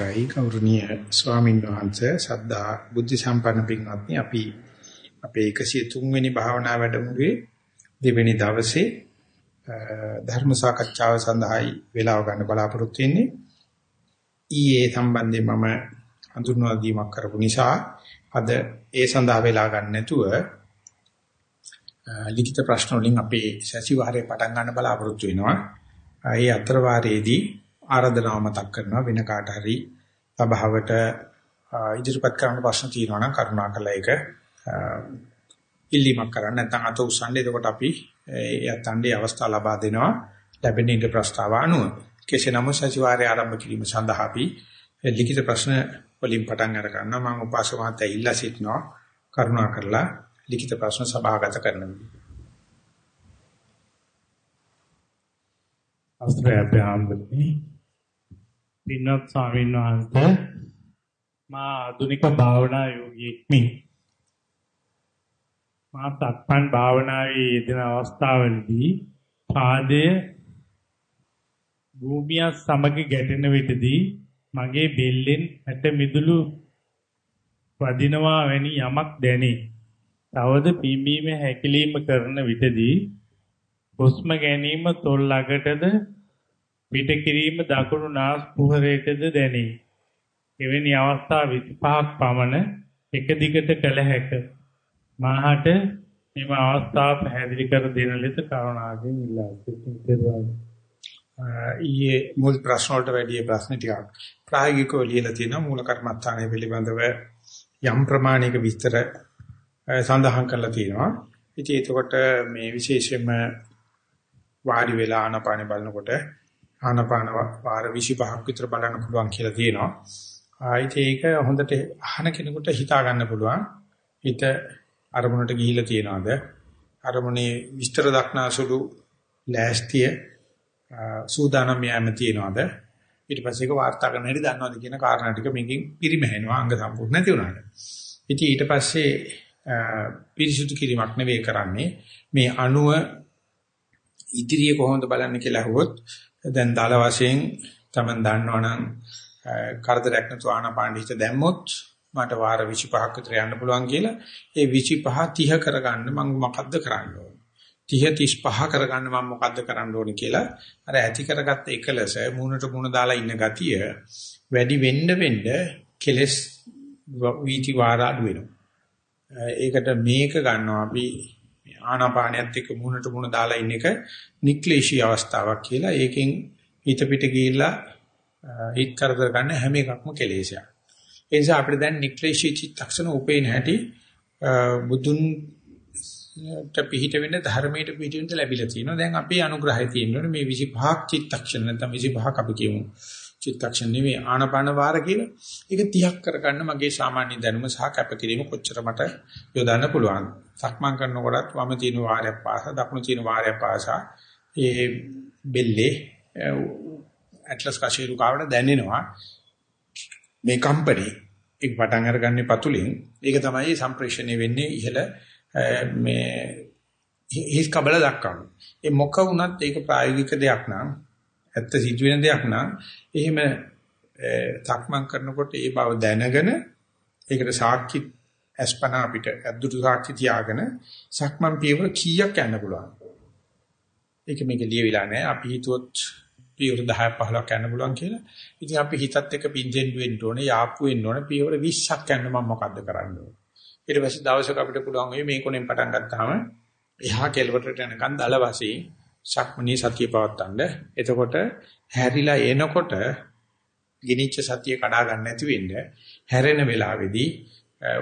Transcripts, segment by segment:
ගයි ගෞරවනීය ස්වාමීන් වහන්සේ සද්ධා බුද්ධ සම්පන්න පින්වත්නි අපි අපේ 103 වෙනි භාවනා වැඩමුළුවේ දෙවෙනි දවසේ ධර්ම සාකච්ඡාව සඳහායි වේලාව ගන්න බලාපොරොත්තු වෙන්නේ ඊයේ සම්බන්ධයෙන් මම හඳුන්වා දීමක් කරපු නිසා අද ඒ සඳහා වේලා ගන්න නැතුව ලිඛිත ප්‍රශ්න වලින් අපේ සැසිවාරයේ පටන් ගන්න බලාපොරොත්තු වෙනවා. ඒ අතර වාරයේදී ආරාධනාව මතක් කරනවා වෙන කාට හරි සභාවට ඉදිරිපත් කරන්න ප්‍රශ්න තියෙනවා නම් කරුණාකරලා ඒක ඉල්ලීමක් කරන්න. නැත්නම් අත උස්සන්න. එතකොට අපි ඒ අතන්ඩේ අවස්ථාව ලබා දෙනවා. ලැබෙන ඉද ප්‍රස්තාව අනුව. කෙසේ නමුත් සතිವಾರයේ ආරම්භ කිරීම සඳහා අපි ලිඛිත ප්‍රශ්න වලින් පටන් අර ගන්නවා. මම උපාසක මහත්තයා ඉල්ලා සිටිනවා කරුණාකරලා ලිඛිත ප්‍රශ්න සභාගත කරන්න. අවස්ථරය අපේ ආම්බුනේ පින්වත් ස්වාමීන් වහන්සේ මා ආධුනික භාවනා යෝගීෙක්මි. මා සක්මන් භාවනාවේ යෙදෙන අවස්ථාවලදී පාදය භූමිය සමග ගැටෙන විටදී මගේ බෙල්ලෙන් ඇට මිදුළු වදිනවා වැනි යමක් දැනේ. තවද පිම්බීම හැකිලිම කරන විටදී හුස්ම ගැනීම තොල් ළඟටද පිට කිරීම දකුණු නාස් පුහරයටද දැනේ. එවැනි අවස්ථා 25ක් පමණ එක දිගට කළ හැක. මාහට මෙම අවස්ථාව පැහැදිලි කර දෙන ලෙස කරුණාවෙන් ඉල්ලා සිටිනවා. ඊයේ මුල් ප්‍රශ්න වලට වැඩි ප්‍රශ්න ටිකක් ප්‍රායෝගිකව ලියලා තියෙනවා මූල කර්මස්ථානය පිළිබඳව යම් ප්‍රමාණයක විස්තර සඳහන් කරලා තියෙනවා. ඉතින් එතකොට මේ විශේෂයෙන්ම වාඩි වෙලා ආනපාන බලනකොට ආනපාන වාර 25ක් විතර බලන්න පුළුවන් කියලා තියෙනවා. ආයිත් ඒක හොඳට අහන කෙනෙකුට හිතා ගන්න පුළුවන්. හිත අරමුණට ගිහිලා තියනවාද? අරමුණේ විස්තර දක්නාසුළු ලෑස්තිය සූදානම් යෑම තියනවාද? ඊට පස්සේ ඒක වාර්තා කරන්න හැටි දන්නවද කියන කාරණා ටික මේකෙන් පිරිමහැනවා අංග සම්පූර්ණ නැති වුණාට. ඉතින් ඊට පස්සේ පිරිසුදු කිරීමක් නෙවෙයි කරන්නේ මේ අණුව ඉදිරිය කොහොමද බලන්නේ කියලා අහුවොත් දැන් දාල වශයෙන් Taman දන්නවනම් කරදරයක් නැතුව ආනාපාන හිත දැම්මොත් මට වාර 25ක් විතර යන්න පුළුවන් කියලා. ඒ 25 30 කරගන්න මම මොකද්ද කරන්න ඕනේ? 30 35 කරගන්න මම මොකද්ද කරන්න ඕනේ කියලා අර ඇති කරගත්ත එකලස මූණට මූණ දාලා ඉන්න ගතිය වැඩි වෙන්න වෙන්න කෙලස් වීති වාර අඩු වෙනවා ඒකට මේක ගන්නවා අපි ආනාපානයත් එක්ක මුහුණට මුහුණ දාලා ඉන්න එක නික්ලේශී අවස්ථාවක් කියලා. ඒකෙන් හිත පිට ගිහිල්ලා හිත කරදර ගන්න හැම එකක්ම කෙලෙසයක්. ඒ නිසා අපිට දැන් නික්ලේශී චිත්තක්ෂණ උපේන හැටි බුදුන් පිහිට වෙන්න ධර්මයට පිහිට වෙන්න ලැබිලා තියෙනවා. දැන් අපි අනුග්‍රහය තියෙනවනේ මේ 25ක් චිත්තක්ෂණ නැත්නම් 25ක් අපි කියමු. චිත්තක්ෂණ නෙවෙයි ආනපාන වාර කියලා. ඒක 30ක් කරගන්න මගේ සාමාන්‍ය දැනුම සහ කැපකිරීම කොච්චර මට යොදන්න පුළුවන්. සක්මන් කරනකොටත් වම තියෙන වාරයක් පාසා දකුණු තියෙන වාරයක් පාසා ඒ බෙල්ලේ ඇට්ලස් කෂේරු කාවට දැනෙනවා. මේ කම්පැනි එක පටන් අරගන්නේ පතුලින්. ඒක තමයි සම්ප්‍රේෂණය වෙන්නේ ඉහළ මේ හිස් කබල දක්වන. ඒ මොක වුණත් ඒක ප්‍රායෝගික දෙයක් නම් ඇත්ත සිදුවෙන දෙයක් නම් එහෙම තක්මන් කරනකොට ඒ බව දැනගෙන ඒකට සාක්ෂි අස්පනා අපිට අද්දුරු සාක්ෂි තියාගෙන සක්මන් පියවර කීයක් යන්න පුළුවන්. ඒක මේක ලියවිලා නැහැ. අපි හිතුවොත් පියවර 10 15ක් යන්න පුළුවන් කියලා. ඉතින් අපි හිතත් එක්ක පින්ජෙන් වෙන්න ඕනේ, යාප්පු වෙන්න ඕනේ. පියවර 20ක් යන්න මම මොකද්ද කරන්න ඕනේ. ඊට පස්සේ දවසක අපිට පුළුවන් වෙයි මේ කොනෙන් පටන් ගත්තාම එහා කෙළවරට යනකන් දල වශයෙන් සක්මණේ සතිය පවත්තන්න. එතකොට හැරිලා එනකොට ගිනිච්ච සතිය කඩා ගන්න නැති වෙන්න හැරෙන වෙලාවේදී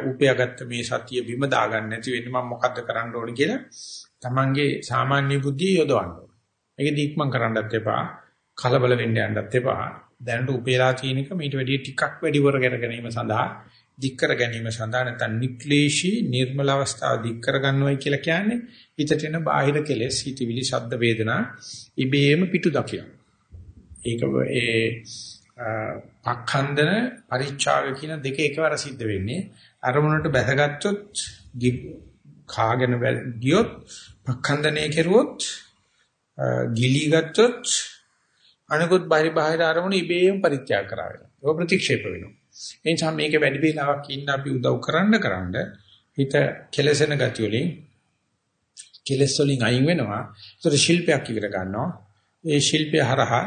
උපයාගත්ත මේ සතිය බිම දා ගන්න නැති වෙන්න මම මොකද්ද කරන්න ඕනේ කියලා තමන්ගේ සාමාන්‍ය බුද්ධිය යොදවන්න ඕනේ. මේක දීක්මන් කරන්නත් එපා, කලබල වෙන්න යන්නත් එපා. දැනට උපේලා තියෙන එක මීට වැඩිය ටිකක් වැඩිවර කර ගැනීම සඳහා දික් කර ගැනීම සඳහා නැත්නම් නික්ලේශී නිර්මල අවස්ථාව දික් කර ගන්නවයි කියලා කියන්නේ හිතට එන බාහිර කෙලෙස් හිතවිලි ශබ්ද වේදනා ඉබේම පිටු දකින්න. ඒක ඒ පක්ඛන්දන පරිචාග කියන දෙක එකවර සිද්ධ වෙන්නේ අරමුණට බැසගත්තොත් කාගෙන ගියොත් පක්ඛන්දනය කෙරුවොත් ගිලී ගත්තොත් අනිකුත් බාහිර බාහිර අරමුණු ඉබේම පරිත්‍යාග කරා වෙනවා. ඒක ප්‍රතික්ෂේප වෙනවා. ඒ නිසා මේක වැඩි වේලාවක් ඉන්න අපි උදව් කරන්න කරන්න හිත කෙලසෙන ගතිය වලින් කෙලස් වලින් අයින් වෙනවා. ඒතර ශිල්පයක් ඉගෙන ගන්නවා. ඒ ශිල්පය හරහා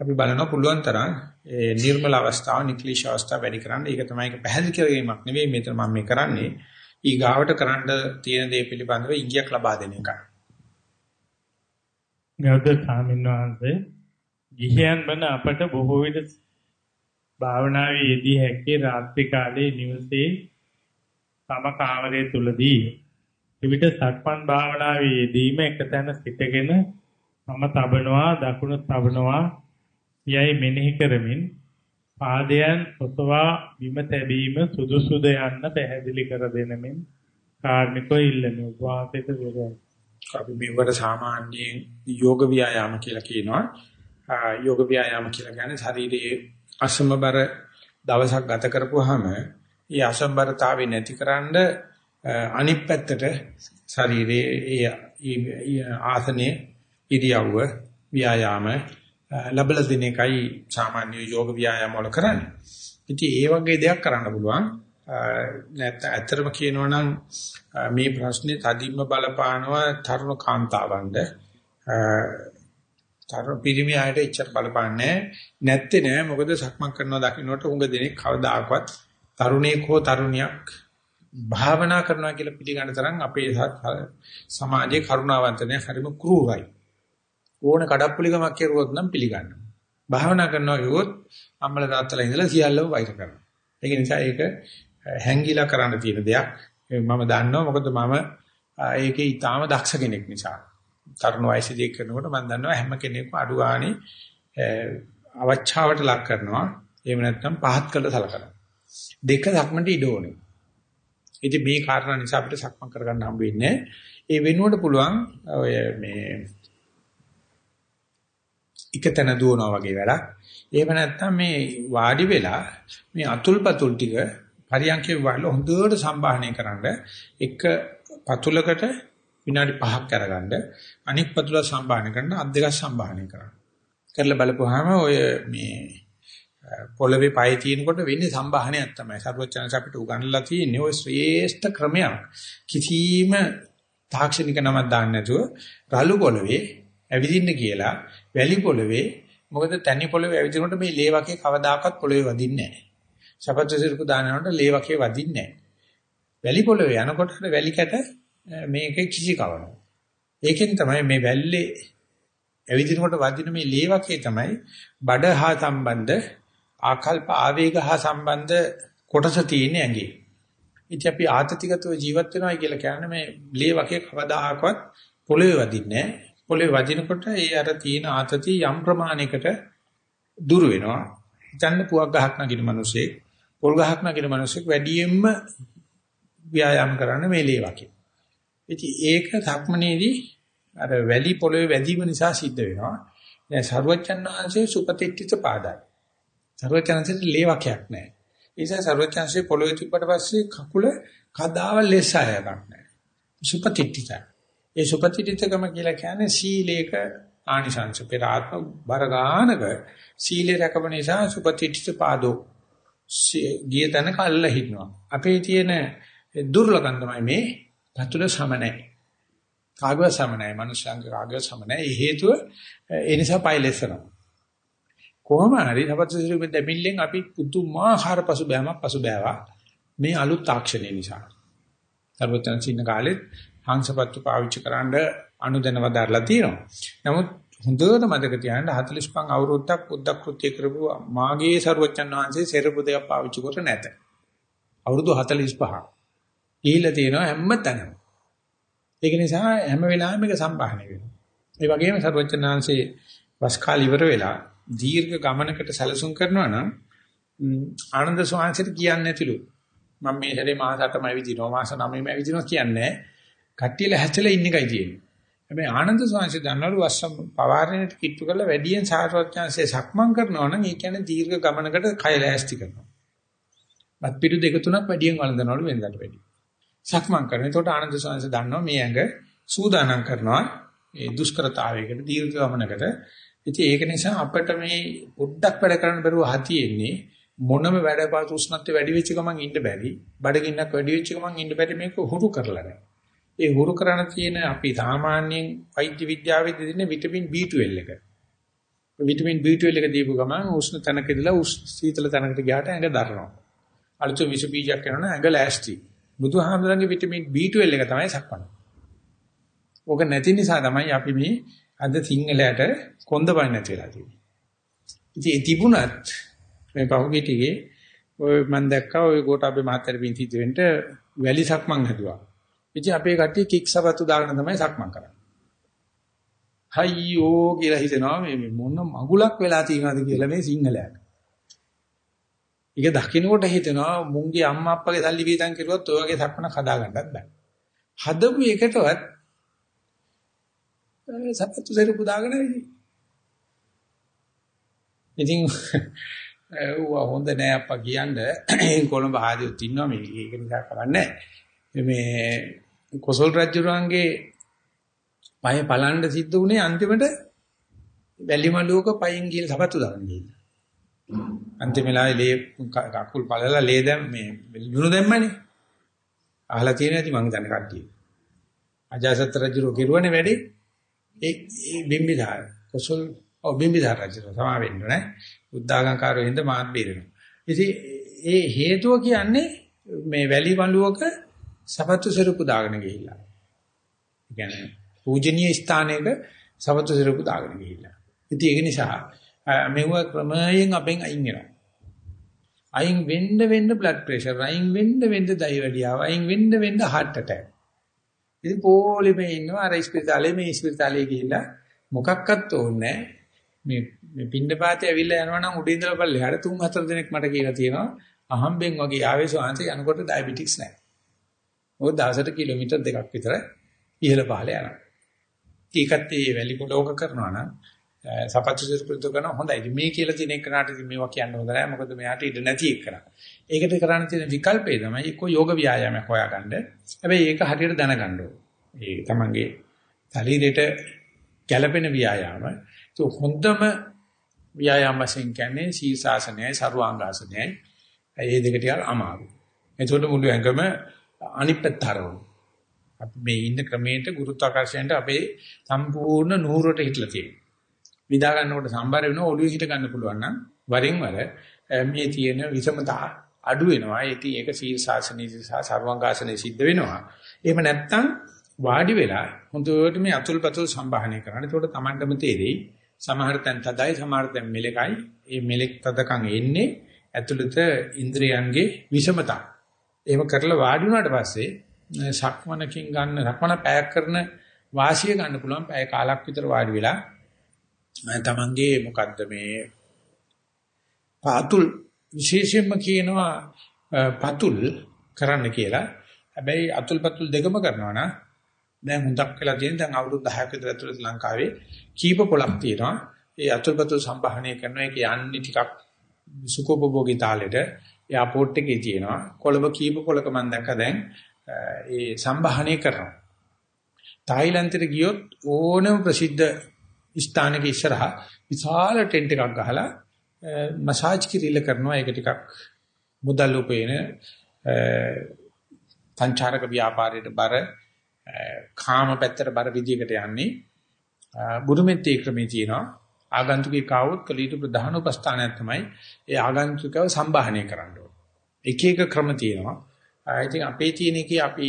අපි බලන පුළුවන් තරම් ඒ නිර්මල අවස්ථාව, නික්ලිෂ අවස්ථාව වැඩි කරන්න. ඒක තමයි ඒක පැහැදිලි කිරීමක් නෙවෙයි මෙතන මම මේ කරන්නේ. ඊගාවට කරන්න තියෙන දේ පිළිබඳව ඉඟියක් ලබා දෙන එකයි. ගෞතම ස්වාමීන් වහන්සේ ගිහියන් වන අපට බොහෝ විට භාවනාවේ යෙදී හැකේ රාත්‍රී කාලයේ නිවසේ තම කාමරය තුලදී. එවිට සක්මන් භාවනාවේ යෙදීම එකතැන සිටගෙන මම තබනවා දකුණු තබනවා යයි මෙනෙහි කරමින් පාදයන් ඔසවා බිම තැබීම සුදුසුද යන්න පැහැදිලි කර දෙනමින් කාර්මිකව ඉල්ලමි. වාසිත විරයි අපි මේවට සාමාන්‍යයෙන් යෝග ව්‍යායාම කියලා කියනවා. යෝග ව්‍යායාම කියලා කියන්නේ ශරීරයේ අසමබර දවසක් ගත කරපුවාම ඒ අසම්බරතාවය නැතිකරන්න අනිත් පැත්තට ශරීරයේ ආසනයේ ඉරියව්ව ව්‍යායාම ලැබල දින එකයි සාමාන්‍ය යෝග ව්‍යායාම වල කරන්නේ. ඉතින් ඒ වගේ දෙයක් කරන්න පුළුවන්. නැත්නම් ඇත්තටම කියනවා නම් මේ ප්‍රශ්නේ තදින්ම බලපානවා තරුණ කාන්තාවන්ට තරුණ පිරිමි අයට එච්චර බලපාන්නේ නැත්තේ නෑ. මොකද සක්මන් කරනවා දකින්නට උඟ දෙනෙක් කවදාකවත් තරුණයෙක් හෝ තරුණියක් භාවනා කරනවා කියලා පිළිගන්න තරම් අපේ සමාජයේ කරුණාවන්ත නැහැ හරිම ක්‍රූරයි. ඕන කඩප්පුලිකමක් කෙරුවොත් නම් පිළිගන්නවා භාවනා කරනවා කිව්වොත් අම්මල තාත්තලා ඉඳලා සියල්ලම වෛර කරනවා. ඒක නිසා ඒක හැංගිලා කරන්න තියෙන දෙයක්. මම දන්නවා. මොකද මම ඒකේ ඊටාම දක්ෂ කෙනෙක් නිසා. තරුණ වයසේදී කරනකොට මම දන්නවා හැම කෙනෙක්ම අඩු ගානේ අවචාවට ලක් කරනවා. එහෙම නැත්නම් පහත් කළ සලකනවා. දෙක සක්මන්ට ඉඩ ඕනේ. ඉතින් මේ කාරණා නිසා අපිට සක්මන් කරගන්න හම්බ වෙන්නේ ඒ වෙනුවට පුළුවන් ඔය මේ එකතන දුවනවා වගේ වැඩක්. එහෙම නැත්නම් මේ වාඩි වෙලා මේ අතුල්පතුල් ටික පරියන්කේ වල හොඳට සම්බාහනය කරන්න එක පතුලකට විනාඩි 5ක් අරගන්න අනික් පතුල සම්බාහනය කරන්න අත් දෙකක් සම්බාහනය කරන්න. කරලා බලපුවාම ඔය මේ පොළවේ පය තියෙනකොට වෙන්නේ සම්බාහනයක් තමයි. සර්වචනස අපිට උගන්වලා තියෙන්නේ ඔය ශ්‍රේෂ්ඨ ක්‍රමයක්. කිසිම තාක්ෂණික නමක් දාන්න නැතුව රළු පොළවේ ඇවිදින්න කියලා වැලි පොළවේ මොකද තනි පොළවේ ඇවිදිනකොට මේ ලේ වගේ කවදාකවත් පොළවේ වදින්නේ නැහැ. සපත්තු සිරුරු දානනකොට ලේ වගේ වදින්නේ නැහැ. වැලි පොළවේ යනකොට වැලි කැට මේකේ කිසි කවනවා. ඒකෙන් තමයි මේ වැල්ලේ ඇවිදිනකොට වදින මේ ලේ වගේ තමයි බඩ හා සම්බන්ධ ආකල්ප ආවේග හා සම්බන්ධ කොටස තියෙන ඇඟේ. ඉතින් අපි ආතතිගතව ජීවත් වෙනවා කියලා කියන්නේ මේ ලේ වගේ කවදාහක්වත් පොළවේ වදින්නේ නැහැ. පොළවේ වදිනකොට ඒ අර තියෙන ආතතිය යම් ප්‍රමාණයකට දුර වෙනවා. හිතන්න පුවක් ගහක් නගින මිනිසෙක් පොල් ගහක් නගින මිනිසෙක් වැඩියෙන්ම ව්‍යායාම කරන්න මේ ලේ වගේ. ඉතින් ඒක ධක්මනේදී අර වැලි පොළවේ වැදීම නිසා සිද්ධ වෙනවා. දැන් සරුවච්චන් වහන්සේ සුපතිට්ඨිත පාදයි. සරුවච්චන්සේට ලේවකයක් නැහැ. ඒ නිසා සරුවච්චන්සේ පොළවේ තිබ්බට පස්සේ කකුල කදාව ලෙසයයක් නැහැ. සුපතිට්ඨිත. ඒ සුපතිට්ඨිතකම කියලා කියන්නේ සීලේක ආනිසංස පෙරාත්ම බරගානක සීලේ රැකපු නිසා සුපතිට්ඨිත පාදෝ ගිය තැන කල්ල හිටනවා. අපේ තියෙන දුර්ලභම් තමයි මේ පතුල සම නැහැ. කාගව සම නැහැ. මනුෂ්‍යංග කාගව සම නැහැ. ඒ හේතුව ඒ නිසා පයිලෙසනවා. කොහොම හරි සපත්සිරුපෙ දෙමිල්ලෙන් අපි පුදුමාකාර පසුබෑමක් පසුබෑවා. මේ අලුත් තාක්ෂණය නිසා. සර්වචන සින්න කාලෙත් හංසපත්තු පාවිච්චි කරන්න අනුදැනව දාලා තියෙනවා. නමුත් හොඳට මතක තියාගන්න 45 අවුරුද්දක් බුද්ධ කෘත්‍ය කරපු මාගේ සරුවච්චන් වහන්සේ සෙරපු දෙයක් පාවිච්චි කර නැත. අවුරුදු 45ක්. ගිහිල්ලා තියෙනවා හැම තැනම. ඒක නිසා හැම වෙලාවෙම මේක සම්බාහනය වෙනවා. ඒ වගේම සර්වචනාංශේ වස් කාල ඉවර වෙලා දීර්ඝ ගමනකට සැලසුම් කරනවා නම් ආනන්ද ස්වාමීන්ට කියන්නේ නැතිලු. මම මේ හැරේ මාස 8ම ඇවිදිනවා මාස 9ම ඇවිදිනවා කියන්නේ කට්ටියලා හැචලා ඉන්න එකයි තියෙන්නේ. හැබැයි ආනන්ද ස්වාමීන් දන්නවලු වස්සම් පවාරණයට කිට්ටු කරලා වැඩියෙන් සාරවත්ඥාන්සේ සක්මන් කරනවා නම් ඒ කියන්නේ දීර්ඝ ගමනකට කය ලෑස්ති කරනවා. බත් පිටු දෙක තුනක් වැඩියෙන් වළඳනවලු වෙනදාට වැඩිය. සක්මන් කරනවා. එතකොට ආනන්ද ස්වාමීන් දන්නවා මේ ඇඟ සූදානම් කරනවා ඒ දුෂ්කරතාවයකට දීර්ඝ ගමනකට. ඉතින් ඒක නිසා අපිට මේ පොඩ්ඩක් වැඩ කරන්න බැරුව හතියෙන්නේ මොනම වැඩපාත උෂ්ණත්වය වැඩි වෙච්ච ගමන් ඉන්න බැරි. බඩගින්නක් වැඩි වෙච්ච ගමන් ඉන්න බැරි මේක හුරු කරලා නැහැ. ඒ හුරු කරන තියෙන අපි සාමාන්‍යයෙන් වෛද්‍ය විද්‍යාවේදී දෙන විටමින් B12 එක. විටමින් B12 එක දීපු ගමන් උෂ්ණ තැනක ඉඳලා සීතල තැනකට ගියාට ඇඟ දරනවා. අලුත විස බීජයක් කරනවා ඇඟ ලෑස්ති. බුදුහාමුදුරන්ගේ විටමින් B12 එක තමයි සක්පන. ඕක නැති නිසා තමයි අපි මේ අද සිංහලයට කොන්ද බය නැති වෙලා තියෙන්නේ. ඉතින් ඒ තිබුණත් මේ පහුගිය ටිකේ ඔය මම දැක්කා ඔය කොට අපේ මහත්තයාට පින් සිද්ධ වෙන්න වැලි සක්මන් හදුවා. ඉතින් අපේ කට්ටිය කික් සපත්තු දාගෙන තමයි සක්මන් කරන්නේ. හයියෝ කියලා හිතනවා මේ මොන මගුලක් වෙලා තියෙනවද කියලා මේ සිංහලයට. ඒක දකින්නකොට හිතෙනවා මුංගේ අම්මා අප්පගේ සල්ලි වේදන් කරුවත් ඔය වගේ සක්මන හදා ගන්නත් බෑ. හදපු එකටවත් සපත්තු සෙරපු දාගෙන ඉන්නේ. ඉතින් ඌ හොඳ නෑ අප්පා කියන්නේ කොළඹ ආදියොත් ඉන්නවා මේ ඒක නිසා කරන්නේ මේ කොසල් රජුරන්ගේ පය පලන්න සිද්ධ වුණේ අන්තිමට වැලිමලුවක පයින් ගිහලා සපත්තු දාන්න ගිහින්. අන්තිම වෙලාවේ ලේ කකුල් පළලා ලේ දැම් මේ ලුණු දැම්මනේ. අහලා තියෙන ඇති මං දන්නේ කට්ටිය. අජාසත් රජුරෝ කිරුවනේ වැඩි. ඒ ඒ බිම්බිධාර කොසල් ඔව් බිම්බිධාර රජුරෝ සමා වෙන්න නෑ. බුද්ධාගංකාරෝ හින්දා මාත් බේරෙනවා. ඉතින් ඒ හේතුව කියන්නේ මේ වැලි වලුවක සපත්තු සරුපු දාගෙන ගිහිල්ලා. ඒ කියන්නේ පූජනීය ස්ථානයක සපත්තු සරුපු දාගෙන ගිහිල්ලා. ඉතින් ඒක නිසා මෙව ක්‍රමයෙන් අපෙන් අයින් වෙනවා. අයින් වෙන්න වෙන්න blood pressure, අයින් වෙන්න වෙන්න දයිවැඩියාව, අයින් වෙන්න වෙන්න heart attack. ඉතින් පොලිමේ ඉන්නවා අර ස්පිරිතාලේ මේ ස්පිරිතාලේ ගිහිල්ලා මොකක්වත් ඕනේ මේ මේ පින්නපාතේ ඇවිල්ලා යනවා නම් උඩ ඉඳලා පල්ලෙහාට තුන් හතර දිනක් මට කියලා තියෙනවා අහම්බෙන් වගේ ආවේශ වංශ යනකොට ඩයබටික්ස් නැහැ. මොකද දවසට කිලෝමීටර් දෙකක් විතර ඉහළ පහළ යනවා. ඒකත් ඒ වැලි පොඩෝක කරනවා නම් සපත්තු සිරුපුරුදු කරන හොඳයි. මේ කියලා තියෙන එකනට ඉතින් මේවා කියන්න හොඳ නැහැ. මොකද මෙයාට ඉඩ නැති එක කරා. ඒකට කරන්න තියෙන විකල්පය තමයි එක්ක යෝග ව්‍යායාමයක් හොයාගන්න. හැබැයි ඒක හරියට දැනගන්න ඕනේ. ඒ තමන්ගේ ශරීරයට ගැළපෙන ව්‍යායාම. ඒක හොඳම ව්‍යායාම වශයෙන් කියන්නේ සීසාසනයයි සරුවාංගාසනයයි. ඒ දෙක ටිකක් අමාරුයි. එතකොට මුළු ඇඟම අනිත් පැත්ත හරවනවා. අපි මේ ඉන්න ක්‍රමයට ගුරුත්වාකර්ෂණයට අපේ සම්පූර්ණ නూరుවට හිටලා තියෙනවා. විදා ගන්නකොට සම්බර වෙන ඔළුවේ හිට ගන්න පුළුවන් නම් වරින් වර මේ තියෙන විෂමතා අඩු වෙනවා. ඒටි ඒක සීල් ශාසනයේ සහ සර්වංගාසනයේ සිද්ධ වෙනවා. එහෙම නැත්නම් වාඩි වෙලා හොඳට මේ අතුල් පතුල් සම්බාහනය කරන්න. ඒකට Tamandම තේරෙයි. සමහර තැන් තදයි සමහර තැන් මෙලකයි. මේ මෙලෙක් තදකම් එන්නේ ඇතුළත ඉන්ද්‍රියන්ගේ විෂමතා. එහෙම කරලා වාඩි වුණාට පස්සේ සක්මනකින් ගන්න සක්මන පැයක් කරන වාසිය ගන්න පුළුවන් පැය කාලක් විතර වාඩි වෙලා තමන්ගේ මොකද්ද මේ පාතුල් විශේෂයෙන්ම කියනවා පතුල් කරන්න කියලා. හැබැයි අතුල් පතුල් දෙකම කරනවා නම් දැන් හුඟක් වෙලා තියෙන දැන් අවුරුදු 10ක විතර ඇතුළත ලංකාවේ කීප පොලක් තියෙනවා. ඒ අතුල් පතුල් සම්භාහණය කරනවා ඒක යන්නේ ටිකක් සුකෝපභෝගී තාලෙට එයාපෝට් එකේ තියෙනවා. කොළඹ කීප පොලක මම දැක්ක දැන් ඒ සම්භාහණය කරනවා. තායිලන්තෙට ගියොත් ඕනම ප්‍රසිද්ධ ස්ථානක ඉස්සරහා විශාල ටෙන්ට් එකක් ගහලා මසාජ් කිරිල්ල කරනවා ඒක ටිකක් මුදල් උපයන සංචාරක ව්‍යාපාරයට බර කාම පැත්තට බර විදියකට යන්නේ බුදුමෙත් ඒ ක්‍රමේ තියෙනවා ආගන්තුකේ කාවොත් කළ යුතු ප්‍රධාන උපස්ථානයක් තමයි ඒ ආගන්තුකව සම්බාහනය කරන්න ඕන. එක එක ක්‍රම තියෙනවා. ඉතින් අපේ තියෙන එකේ අපි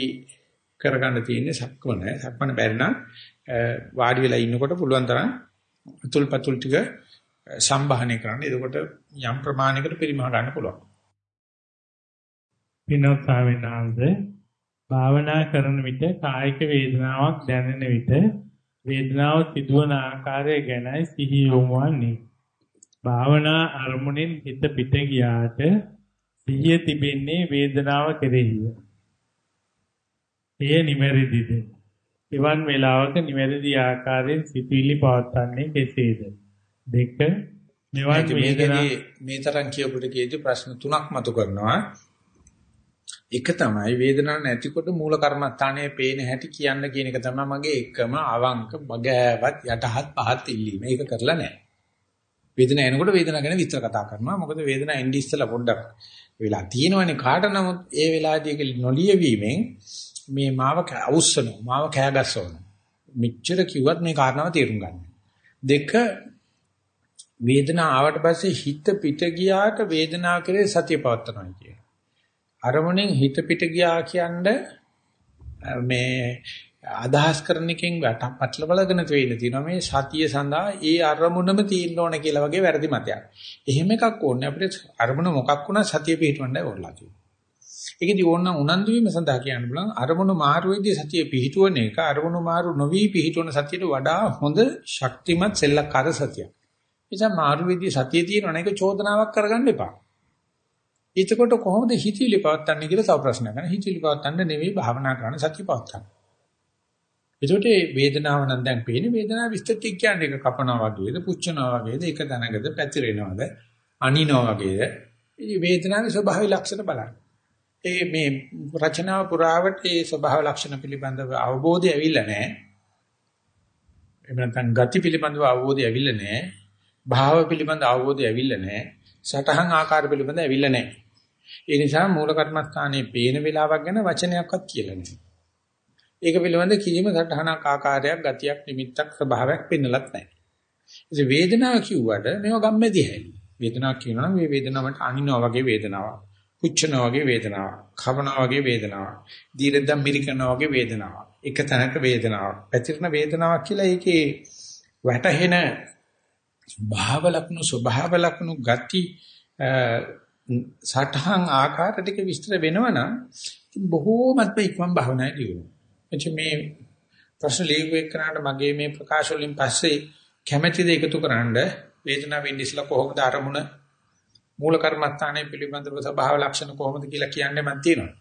කරගන්න තියෙන්නේ සක්වන සක්වන බැරි නම් වාඩි වෙලා ඉන්නකොට පුළුවන් තරම් අතුල් පතුල් ටික සම්බාහනය කරන්න. එතකොට යම් ප්‍රමාණයකට පරිමහ ගන්න පුළුවන්. පින්වත් ස්වාමීන් වහන්සේ භාවනා කරන විට කායික වේදනාවක් දැනෙන විට වේදනාව සිදුවන ආකාරය ගැනයි සිහි යොමුවන්නේ. භාවනා අරමුණෙන් හිත පිට ගියාට සිහිය තිබෙන්නේ වේදනාව කෙරෙහිය. එය නිමැරදිද? එවන් වේලාවක නිවැරදි ආකාරයෙන් සිතුවිලි පවත්න්නේ කෙසේද? දෙක මෙවන් වේදනා මේ තරම් කියපු දෙකේදී ප්‍රශ්න තුනක් මතු කරනවා. එක තමයි වේදනාවක් නැතිකොට මූල කර්මස්ථානයේ පේන හැටි කියන්න කියන එක තමයි මගේ එකම අවංක බගෑවත් යටහත් පහත් ඉල්ලීම. ඒක කරලා නැහැ. වේදනාව එනකොට වේදනාව ගැන විස්තර කතා කරනවා. මොකද වේදනාව එන්නේ ඉස්සලා පොඩ්ඩක් වෙලා තියෙනවනේ කාට නමුත් ඒ වෙලාවදී නොලියවීමෙන් මේ මාව අවුස්සනවා. මාව කෑගස්සනවා. මෙච්චර කිව්වත් මේ කාරණාව තේරුම් ගන්න. දෙක වේදනාව ආවට පස්සේ හිත පිට ගියාට වේදනාව කෙරේ සතිය පවත්නවා කිය. අරමුණෙන් හිත පිට ගියා කියන්නේ මේ අදහස් කරන එකෙන් පටලවලගෙන තියෙන තියෙනවා මේ සතිය සඳහා ඒ අරමුණම තියෙන්න ඕන කියලා වගේ වැරදි මතයක්. එහෙම එකක් ඕනේ අපිට අරමුණ මොකක් වුණා සතිය පිහිටවන්නයි ඕනලා තියෙන්නේ. ඒකදී ඕන උනන්දු වීම සඳහා කියන්න බලන් අරමුණු මාරු වෙද්දී සතිය පිහිටුවන එක අරමුණු මාරු නොවි පිහිටවන සතියට වඩා හොඳ ශක්තිමත් සෙල්ලක්කාර සතියක්. නිසා මාරු වෙද්දී සතිය තියෙනවා නේද චෝදනාවක් කරගන්න එපා. එතකොට කොහොමද හිතවිලි පවත්න්නේ කියලා තව ප්‍රශ්නයක් ගන්න. හිතවිලි පවත්න්න නෙවෙයි භාවනා කරන සතිය පවත්න්න. එතකොට මේ වේදනාව නම් දැන් පේන්නේ වේදනාව විස්තෘත කියන්නේ එක කපනවා වගේද පුච්චනවා වගේද එක තැනකද පැතිරෙනවද අනිනවා වගේද මේ වේදනාවේ ස්වභාවය ලක්ෂණ බලන්න. ඒ මේ රචනාව පුරාවට ඒ ස්වභාව ලක්ෂණ පිළිබඳව අවබෝධය ඇවිල්ලා නැහැ. එහෙම නැත්නම් ගති පිළිබඳව අවබෝධය ඇවිල්ලා නැහැ. භාව පිළිබඳ අවබෝධය ඇවිල්ලා නැහැ. සටහන් ආකාර පිළිබඳ ඇවිල්ලා නැහැ. ඒ නිසා මූල කර්මස්ථානයේ පේන වෙලාවක් ගැන වචනයක්වත් කියලා නැහැ. ඒක පිළිබඳ කිසිම සටහනක් ආකාරයක් ගතියක් නිමිත්තක් ස්වභාවයක් පෙන්නලත් නැහැ. ඉතින් වේදනාව කිව්වට මේව ගම්මැදි හැලි. වේදනාවක් කියනවා නම් මේ වේදනාවට අනිනවා වගේ වේදනාවක්. පුච්චනවා වගේ වේදනාවක්. කවනවා වගේ වේදනාවක්. දීර්ඝම් මිරිකනවා වගේ වේදනාවක්. එක තැනක වේදනාවක්. පැතිරෙන වේදනාවක් කියලා ඒකේ වැටහෙන භාව ලක්ෂණ ස්වභාව ලක්ෂණ ගති සටහන් ආකාර ටික විස්තර වෙනවනම් බොහෝමත්ම ඉක්මන් භාවනායි දියුණු. එච්ච මේ ප්‍රශ්න ලියුවේ කරාට මගේ මේ ප්‍රකාශ වලින් පස්සේ කැමැතිද එකතු කරන්න වේදනාව වෙන්නේ ඉස්සලා කොහොමද අරමුණ මූල කර්මස්ථානයේ පිළිබඳව ස්වභාව ලක්ෂණ කොහොමද කියලා කියන්නේ මම තියෙනවා.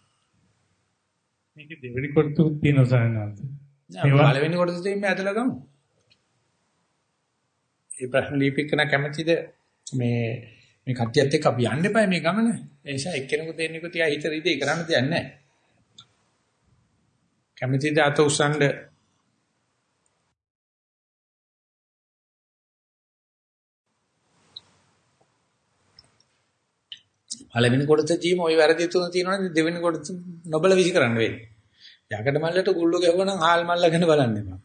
මේක දෙවෙනි කොටසක් තියෙනවා සාහනාන්ත. ඒවා පළවෙනි කොටස තියෙන්නේ ඇදලා ගමු. ඒ ප්‍රශ්න ලියපෙකන කැමැතිද මේ මේ කට්ටියත් එක්ක අපි යන්න එපා මේ ගමන. ඒ නිසා එක්කෙනෙකු දෙන්නෙකු තියා හිත රිදී කරන්න දෙයක් නැහැ. කැමැතිද අත උස්සන්න පළවෙනි කොටසදීම ওই වැරදි තුන තියෙනවනේ දෙවෙනි කොටස නොබල විසි කරන්න වෙන්නේ. යකඩ මල්ලට ගුල්ල ගැහුවනම් හාල් මල්ලගෙන බලන්න එපා.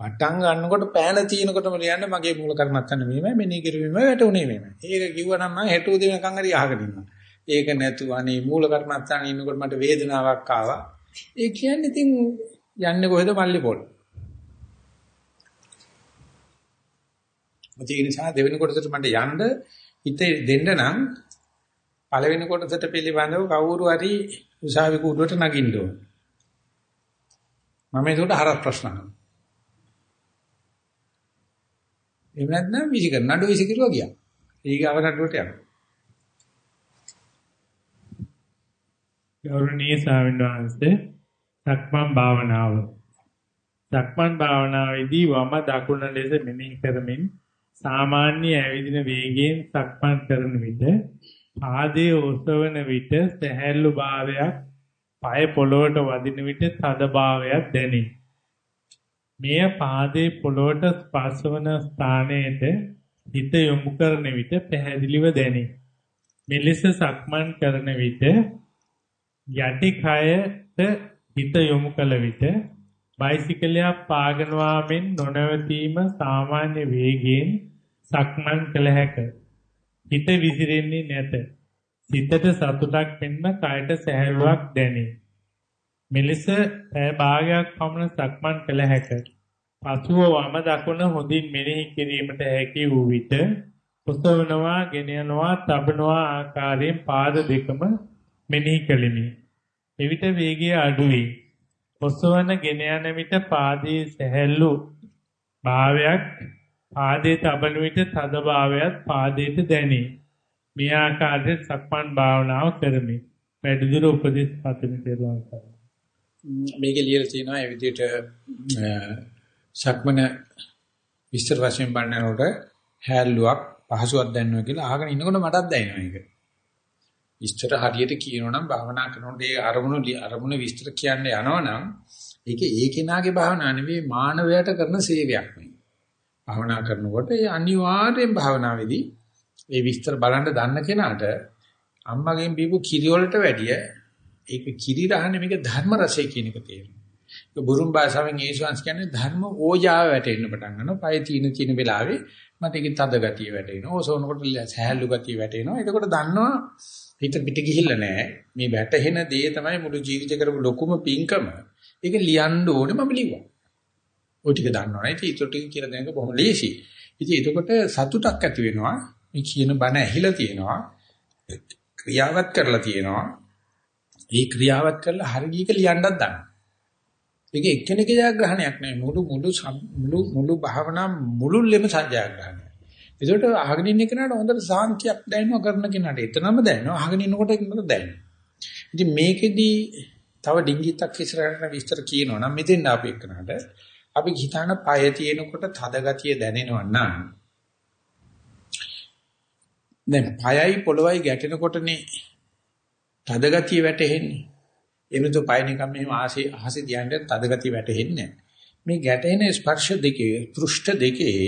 පටන් ගන්නකොට පෑන තියෙනකොටම ලියන්න මගේ මූල කර්මත්තන්න මෙහෙමයි මෙනේ කිරුවීම වැටුනේ මෙහෙමයි. ඒක කිව්වනම් මම හෙට උදේ වෙනකන් හරි අහගෙන ඉන්නවා. ඒක නැතුව අනේ මූල කර්මත්තන්න ඉන්නකොට මට වේදනාවක් ආවා. ඒ කියන්නේ ඉතින් යන්නේ කොහෙද මල්ලි පොල්. ඒ නිසා දෙවෙනි කොටසට මට යන්න හිතේ දෙන්න නම් පළවෙනි කොටසට පිළිබඳව කවුරු හරි උසාවි කූඩුවට නගින්න ඕන. මම ඒකට හරස් ප්‍රශ්න අහනවා. එහෙම නැත්නම් විසි කරන නඩු විසි කිරුවා ගියා. ඊගාව නඩුවට යනවා. ගෞරවනීය ස්වාමීන් වහන්සේ සක්මන් භාවනාව. සක්මන් භාවනාවේදී වම දකුණ ලෙස මෙනෙහි කරමින් සාමාන්‍ය ඇවිදින වේගයෙන් සක්මන් කරන විට පාදයේ ඔසවන විට සැහැල්ලු භාවයක්, පය පොළොවට වදින විට තද භාවයක් දැනේ. මෙය පාදයේ පොළොවට ස්පර්ශ වන ස්ථානයට හිත යොමු කරන විට පැහැදිලිව දැනේ. මෙලෙස සක්මන් කරන විට යටි කයට හිත යොමු කළ විට බයිසිකලයක් පාගනවා මෙන් නොනවතීම සාමාන්‍ය වේගයෙන් සක්මන් කළ හැක. හිත විසිරෙන්නේ නැත. සිතට සතුටක් මෙන්ම කයට සැහැල්ලුවක් දැනේ. මෙලෙස පැය භාගයක් පමණ සක්මන් කළ හැක. පසුව වම දකුණ හොඳින් මෙනෙහි කිරීමට හැකි වූ විට ඔසවනවා, ගෙන යනවා, තබනවා ආකාරයෙන් පාද දෙකම මෙනෙහි කෙලිමි. එවිට වේගය අඩු වේ. ඔසවන ගෙන යන විට පාදයේ සැහැල්ලු භාවයක් පාදයේ තබන විට තද භාවයක් පාදයට දැනේ. මේ ආකාරයෙන් සක්මන් භාවනාව කරමි. වැඩිදුර උපදෙස් පතමි කියලා කරනවා. මේකේ ලියලා තියෙනවා ඒ විදිහට සක්මන විස්තර වශයෙන් බලනකොට හැල්ලුවක් පහසුවක් දැනෙනවා කියලා අහගෙන ඉන්නකොට මටත් දැනෙනවා ඒක. විස්තර හරියට කියනවනම් භාවනා කරනකොට ඒ අරමුණු අරමුණ විස්තර කියන්න යනවනම් ඒක ඒ කෙනාගේ භාවනා නෙවෙයි මානවයට කරන සේවයක් නෙවෙයි. භාවනා කරනකොට ඒ අනිවාර්යෙන් භාවනාවේදී ඒ විස්තර බලන්න දන්න කෙනාට අම්මගෙන් බීපු කිරි වලට වැඩිය ඒක කිරි රහන්නේ මේක ධර්ම රසය කියන එක තේරෙනවා. ඒක බුරුම් භාෂාවෙන් ඒසවන්ස් කියන්නේ ධර්ම ඕජාව වැටෙන්න පටන් ගන්නවා. පය තීන තීන වෙලාවේ මට ඒකේ තද ගතිය වැටෙනවා. ඕසෝනකොට සහැල්ලු ගතිය වැටෙනවා. එතකොට දන්නවා හිත පිට ගිහිල්ලා නැහැ. මේ වැටහෙන දේ තමයි මුළු ජීවිතේ කරපු ලොකුම පිංකම. ඒක ලියන්න ඕනේ මම ලිව්වා. ඔය ටික දන්නවනේ. ඉතින් ඒක ටික කියලා දෙනක බොහොම ලේසි. ඉතින් එතකොට සතුටක් ඇති වෙනවා. මේ කියන බණ ඇහිලා තියෙනවා. ක්‍රියාවත් කරලා තියෙනවා. මේ ක්‍රියාවත් කරලා හරියට ලියන්නත් දන්නවා. මේක එක්කෙනෙකුගේ ජයග්‍රහණයක් නෙවෙයි මුළු මුළු මුළු මුළු භාවනා මුළුල්ලෙම ජයග්‍රහණයක්. ඒකට අහගෙන ඉන්න කෙනාට හොඳට සාන්තියක් දැනෙනවා කරන කෙනාට. එතනම දැනෙනවා අහගෙන ඉන්නකොට ඒකට දැනෙනවා. ඉතින් මේකෙදි තව ඩිංගිත්තක් ඉස්සරහට විස්තර කියනවා නම් මෙතෙන් ආපු එකනට අපි හිතන පය තියෙනකොට තද ගතිය දැනෙනවා නම් දැන් පයයි පොළවයි ගැටෙනකොටනේ තද ගතිය වැටෙන්නේ. එමුතු පය නිකන් මෙහෙම ආසේ ආසේ දියන්නේ තද ගතිය වැටෙන්නේ නැහැ. මේ ගැටෙන ස්පර්ශ දෙකේ පෘෂ්ඨ දෙකේ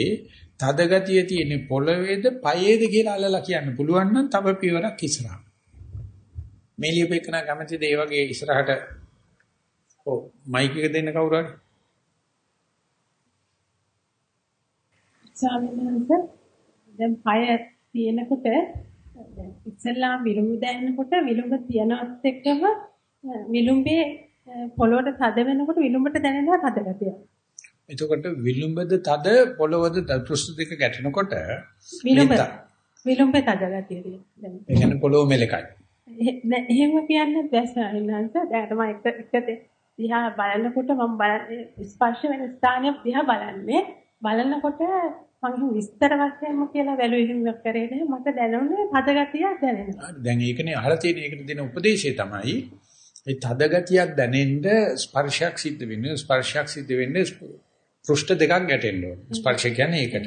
තද ගතිය තියෙන පොළවේද පයේද කියලා අල්ලලා කියන්න පුළුවන් නම් තව පියවරක් ඉස්සරහා. මේ ලියපෙකන කැමතිද ඒ වගේ ඉස්සරහට ඔව් මයික් එක දෙන්න කවුරු හරි ස්වාමීන් දැන් පය තියෙනකොට ඉස්සෙල්ලා විලුඹ දැනෙනකොට විලුඹ තියනවත් එක්කම විලුඹේ පොළොවට තද වෙනකොට විලුඹට දැනෙනවා තද ගතිය. එතකොට විලුඹද තද පොළොවද පෘෂ්ඨ දෙක ගැටෙනකොට විලුඹ විලුඹේ තද ගතිය තියෙනවා. ඒ කියන්නේ පොළොව මෙලකයි. එහෙම කියන්න නංස දැන් මම එක එක දිහා බලනකොට මම ස්පර්ශ වෙන ස්ථානය දිහා බලන්නේ බලනකොට මම විස්තර වශයෙන්ම කියලා වැළුවෙහිමක් කරේ නැහැ මට දැනුනේ තද ගතියක් දැනෙනවා. දැන් ඒකනේ අහලා තියෙන එකට දෙන උපදේශය තමයි ඒ තද ගතියක් දැනෙන්න ස්පර්ශයක් සිද්ධ වෙන්නේ ස්පර්ශයක් සිද්ධ වෙන්නේ පෘෂ්ඨ දෙකක් ගැටෙන්න ඕන. ස්පර්ශ කියන්නේ ඒකට.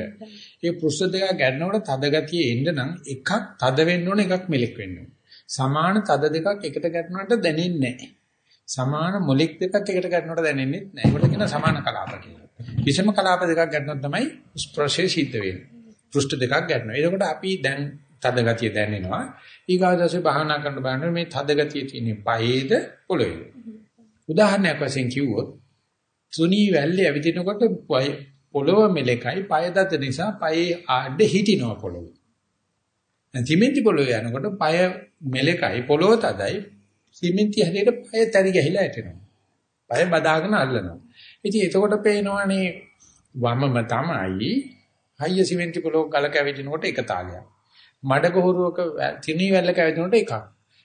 ඒ පෘෂ්ඨ දෙකක් ගැටෙනකොට තද ගතිය එන්න නම් එකක් තද වෙන්න ඕන එකක් මෙලෙක් වෙන්න ඕන. සමාන තද දෙකක් එකට ගැටුණාට දැනෙන්නේ නැහැ. සමාන මොලෙක් දෙකක් එකට ගැටුණාට දැනෙන්නේ නැහැ. ඒකට කියන සමාන කලාප කියලා. විෂම කලාප දෙකක් ගැටුණොත් තමයි ස්පර්ශය සිද්ධ වෙන්නේ. පෘෂ්ඨ දෙකක් ගැටෙනවා. එතකොට අපි දැන් තද ගතිය දැනෙනවා. ඊගාදසේ භාවනා කරන බාන මේ තද ගතිය තියෙන්නේ පහේද පොළොවේද. උදාහරණයක් වශයෙන් කිව්වොත් සුනී වැල්ලේ ඇවිදිනකොට පොළොව මෙලකයි පය දත නිසා පයේ ආඩ හිටිනවා පොළොව. සිමෙන්ති පොළොව යනකොට පය මෙලකයි පොළොව තදයි සිමෙන්ති හැදෙට පය තරි ගහිලා ඇටෙනවා. පය බදාගෙන අල්ලනවා. ඉතින් එතකොට පේනවනේ වමම තමයි හයිය සිමෙන්ති පොළොව ගලක ඇවිදිනකොට එක තාලයක්. මඩ ගොහරුවක තිනී වැල්ලක ඇවිදිනකොට එකක්.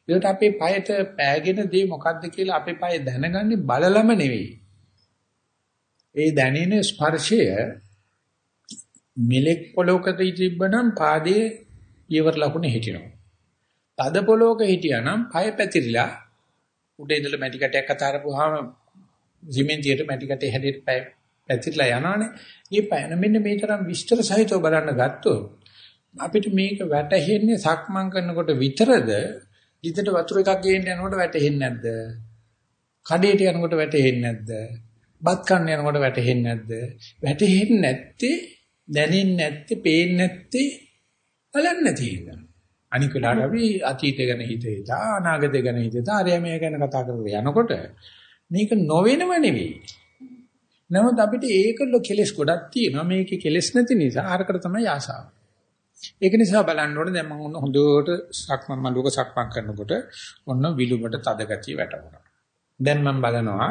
ඒකට අපේ පයට පෑගෙන දේ මොකද්ද කියලා අපේ පය දැනගන්නේ බලලම නෙවෙයි. ඒ දැනෙන ස්පර්ශය මෙලෙක් පොළොවකට තිබ්බනම් පාදයේ ඊවර ලකුණේ හිටිනවා. තද පොළොවක හිටියානම් පය පැතිරිලා උඩ ඉඳලා මැටි කටයක් අතාරපුවාම සිමෙන්තියට මැටි කටේ හැදෙට පැතිරලා යනවනේ. මේ පැන මෙන්න මේ තරම් විස්තර සහිතව බලන්න ගත්තොත් අපිට මේක වැටහෙන්නේ සක්මන් කරනකොට විතරද ලිතට වතුර එකක් ගේන්න යනකොට වැටෙන්නේ නැද්ද? කඩේට යනකොට වැටෙන්නේ නැද්ද? බත් කන්න යනකොට වැටෙන්නේ නැද්ද? වැටෙන්නේ නැත්තේ දැනෙන්නේ නැත්තේ පේන්නේ නැත්තේ බලන්න තියෙනවා. අනික වෙලාවට අපි අතීතය ගැන හිත හිතා අනාගතය ගැන හිත හිතා ආර්යමය ගැන කතා කරගෙන යනකොට මේක නොවෙනව නෙවෙයි. නමුත් අපිට ඒකල කෙලස් ගොඩක් තියෙනවා. මේකේ කෙලස් නැති නිසා ආරකට තමයි ආසාව. ඒක නිසා බලන්න ඕනේ දැන් මම හොඳට සක්මන් මලුක සක්මන් කරනකොට ඔන්න විලුඹට තද ගතිය වැටුණා. දැන් මම බලනවා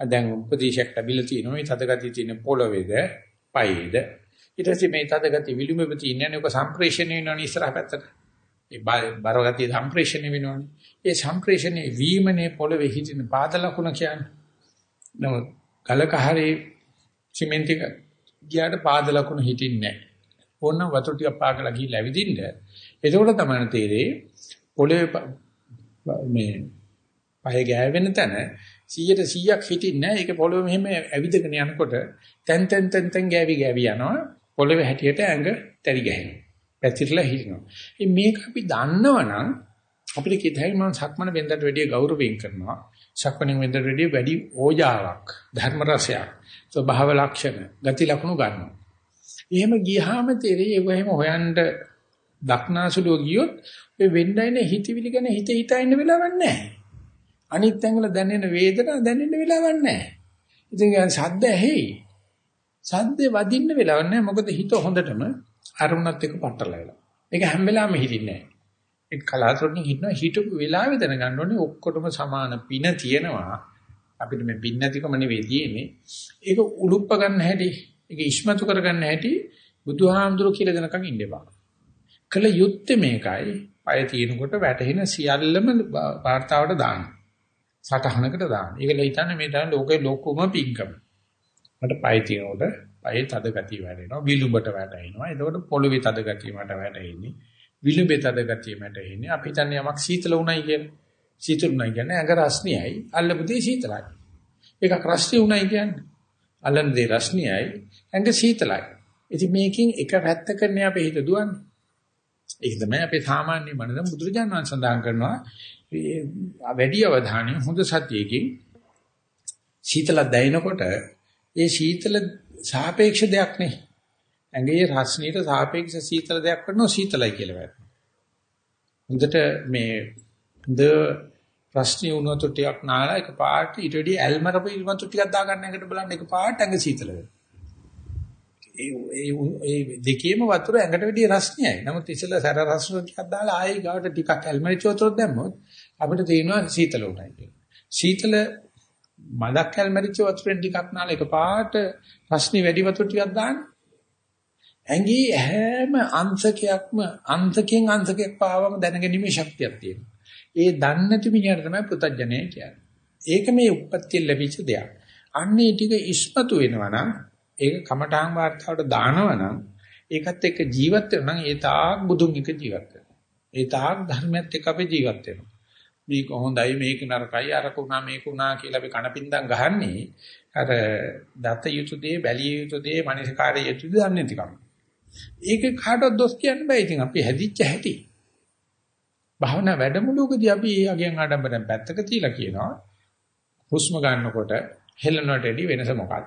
දැන් උපදේශයක් ලැබිලා තියෙනවා මේ තද ගතිය තියෙන පොළවේද පයේද ඊට පස්සේ මේ තද ගතිය විලුඹෙ තියෙනනේ ඔක සම්ප්‍රේෂණය වෙනවනේ ඉස්සරහ පැත්තට. ඒ බර ගතිය සම්ප්‍රේෂණය වෙනවනේ. ඒ සම්ප්‍රේෂණයේ වීමනේ පොළවේ හිටින පාද ලකුණ කියන්නේ. නමුත් කලක හරි සිමෙන්ති ගියාට පාද ලකුණ හිටින්නේ නැහැ. ඕන වතුර ටිකක් පාගලා ගිහිල්ලා ඇවිදින්න. එතකොට තමයි තේරෙන්නේ පොළවේ මේ පය ගෑවෙන තැන 100ට 100ක් හිටින්නේ නැහැ. ඒක පොළවේ මෙහෙම ඇවිදගෙන යනකොට තැන් තැන් තැන් තැන් ගෑවි ගෑවි යනවා. පොළවේ හැටියට ඇඟ තරි ගැහෙනවා. පැතිරලා හිටිනවා. ඉතින් මේක අපි දන්නවනම් අපිට කිතයි මම සක්මන වෙන්දට වැඩිය ගෞරවයෙන් කරනවා. සක්මණෙන් වෙන්දට වැඩිය වැඩි ඕජාවක්, ධර්ම රසයක්, ස්වභාව ලක්ෂණ, ගති ලක්ෂණ ගන්නවා. එහෙම ගියාම තේරෙයි ඒව එහෙම හොයන්න දක්නාසුලුව ගියොත් ඔය වෙන්නයින හිතවිලි ගැන හිත හිතා ඉන්න වෙලාවක් නැහැ. අනිත් ඇඟවල දැනෙන වේදනාව දැනෙන්න වෙලාවක් නැහැ. ඉතින් සද්ද ඇහි. සද්දේ වදින්න වෙලාවක් නැහැ. මොකද හිත හොඳටම අරමුණත් එක්ක පටල වෙලා. ඒක හැම වෙලාවෙම හිටින්නේ නැහැ. ඒ කලාතුරකින් හිටනවා හිටපු වෙලාවෙ දැනගන්න ඕනේ ඔක්කොටම සමාන පින තියෙනවා. අපිට මේ පින් නැතිකම නෙවෙයි තියෙන්නේ. ඒක උලුප්ප ගන්න හැටි, ඒක ඉස්මතු කර ගන්න හැටි බුදුහාමුදුරුවෝ කියලා දෙනකන් ඉන්නවා. කළ යුත්තේ මේකයි. අය තියෙනකොට වැටෙන සියල්ලම වார்த்தාවට දාන්න. සටහනකට දාන්න. ඒකල හිතන්නේ මේ තමයි ලෝකේ ලොකුම පිංකම. මට පය තියෙනකොට පයේ තද ගතිය වැඩෙනවා. විලුඹට වැටෙනවා. එතකොට පොළවේ තද ගතිය මට වැටෙන්නේ. විලුඹේ තද ගතිය මට එන්නේ. අපි හිතන්නේ යමක් සීතල උණයි කියලා. සීතල උණයි කියන්නේ ඇඟ රස්නියයි. අල්ලපු දේ සීතලයි. එකක් රස්ටි උණයි කියන්නේ. අල්ලන දේ රස්නියයි. ඇඟ සීතලයි. ඉතින් මේකෙන් එක පැත්තකනේ අපි හිත දුවන්නේ. ඒක තමයි අපේ සාමාන්‍ය මනස බුදුරජාණන් වහන්සේ සඳහන් කරනවා වැඩි අවධානය හොඳ සතියකින් සීතල දැනෙනකොට ඒ සීතල සාපේක්ෂ දෙයක් නේ. ඇඟේ රස්නීයට සාපේක්ෂ සීතල දෙයක් කරනවා සීතලයි කියලා වැටෙනවා. හොඳට මේ ද ප්‍රශ්නේ වුණොත් ටිකක් නාලා එක පාට ඊට වැඩි ඇල්මරපු ඉල්මතු ටිකක් දාගන්න එකට බලන්න එක පාට ඇඟ සීතල වෙනවා. ඒ ඒ දෙකේම වතුර ඇඟට වැඩි රස්නියයි. නමුත් ඉස්සෙල්ලා සැර රස්න ටිකක් දාලා ආයෙ ගාවට ටිකක් ඇල්මරිච වතුර දැම්මොත් අපිට තේරෙනවා සීතල උණයි කියලා. සීතල මදක් ඇල්මරිච වතුරෙන් ටිකක් නාලා එකපාරට රස්නි වැඩි වතුර ටිකක් දාන්න. ඇඟේ හැම අංශකයක්ම අංශකෙන් අංශකයක් පාවම දැනගැනීමේ ශක්තියක් තියෙනවා. ඒ දන්නේ නැති මිනිහට තමයි පුතඥය කියන්නේ. ඒක මේ උප්පත්තිය ලැබිච්ච දෙයක්. අන්නේ ටික ඉස්මතු වෙනවා නම් ඒක කමඨාන් වාර්තාවට දානවා නම් ඒකත් එක්ක ජීවත් වෙනවා නම් ඒ තාක් බුදුන් එක ජීවත් වෙනවා. ඒ තාක් ධර්මයත් එක්ක අපි ජීවත් වෙනවා. මේක හොඳයි මේක නරකයි අරක උනා මේක උනා කියලා අපි කණපින්දම් ගහන්නේ අර දත යුතු දේ බැලිය යුතු දේ මනසකාරය යුතු දේ දන්නේ නැතිකම. ඒක කාටවත් දොස් කියන්න බෑ. ඉතින් අපි හැදිච්ච හැටි. භාවනා වැඩමුළුවකදී අපි ඒ අගයන් ආඩම්බරෙන් පැත්තක තියලා කියනවා හුස්ම ගන්නකොට හෙලනට වැඩි වෙනස මොකක්ද?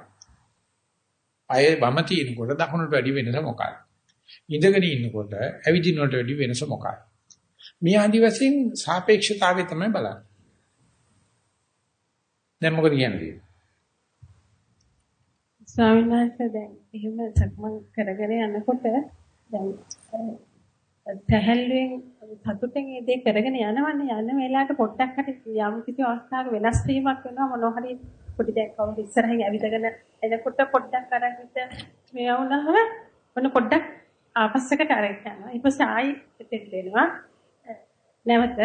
අය වම තිනකොට දකුණට වැඩි වෙනස මොකක්ද? ඉඳගෙන ඉන්නකොට ඇවිදිනවට වැඩි වෙනස මොකක්ද? මේ ආදි වශයෙන් සාපේක්ෂතාවය තමයි බලන්නේ. දැන් මොකද කියන්නේ? ස්වාමීන් වහන්සේ දැන් එහෙම සක්මන් කරගෙන යනකොට දැන් තැහැල්ලුවෙන් සතුටෙන් ඒ දේ කරගෙන යනවනේ යන වෙලාවට පොඩ්ඩක් හරි යම් කිසි අවස්ථාවක වෙනස් වීමක් වෙනවා මොනවා හරි පොඩි දෙයක් කවුරු ඉස්සරහින් ඇවිදගෙන එනකොට පොඩ්ඩක් අරන් හිට මේ වුණාම මොන පොඩ්ඩක් ආපස්සකට අරගෙන යනවා ඊට පස්සේ ආයි එතෙන් දෙනවා නැවත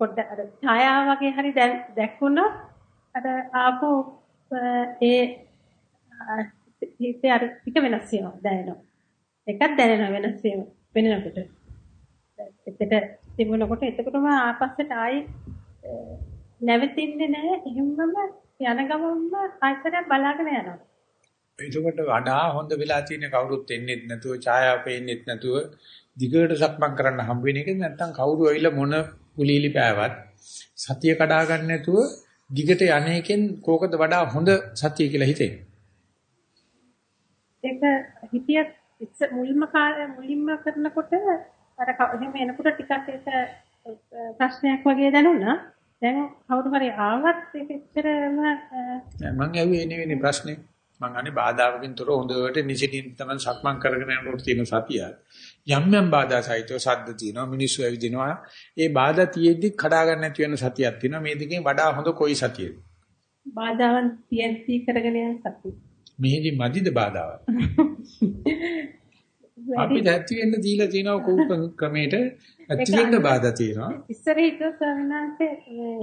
පොඩ්ඩක් අර ඡායාව වගේ හරි දැක්ුණොත් අර ආපු ඒ හිතේ අර ටික වෙනස් වෙනවා දැනෙනවා. එකක් දැනෙනවා වෙනස් වීම වෙනකොට. එතෙට තිබුණකොට එතකොටම ආපස්සට ආයි නැවතින්නේ නැහැ. එහෙමම යන ගමන්ම ආයතරයක් බලාගෙන යනවා. එතකොට වඩා හොඳ වෙලා තියෙන කවුරුත් එන්නේ නැතුව ඡායාව පේන්නේ නැතුව දිගට සක්මන් කරන්න හම්බ වෙන එක නැත්තම් කවුරු ඇවිල්ලා මොන කුලීලි පෑවත් සතිය කඩා ගන්න නැතුව දිගට යන්නේකෙන් කෝකද වඩා හොඳ සතිය කියලා හිතේ. ඒක හිතියත් මුලින්ම මුලින්ම කරනකොට අර එහෙම එනකොට ටිකක් ඒක ප්‍රශ්නයක් වගේ දැනුණා. දැන් කවුරු හරි ආවත් ඒක එච්චරම මම ඇහුවේ නෙවෙයි ප්‍රශ්නේ. මං අනේ බාධාවකින් තොර හොඳට නිසිතින් තමයි සක්මන් කරගෙන යනකොට තියෙන සතිය. යම් යම් බාධා සහිතව සද්ද තියෙනවා මිනිස්සු ඇවිදිනවා. ඒ බාධා තියෙද්දි කඩා ගන්න නැති වෙන සතියක් තියෙනවා. මේ දෙකෙන් වඩා හොඳ කොයි සතියද? බාධාවන් තියෙද්දි කරගෙන යන සතිය. මෙහෙදි මදිද බාධාව? අපි දැක්ටි වෙන්න දීලා තියෙනවා කෝප ක්‍රමයට ඇති වෙන්න බාධා තියෙනවා. ඉස්සර හිතුව ස්වාමීනාන්සේ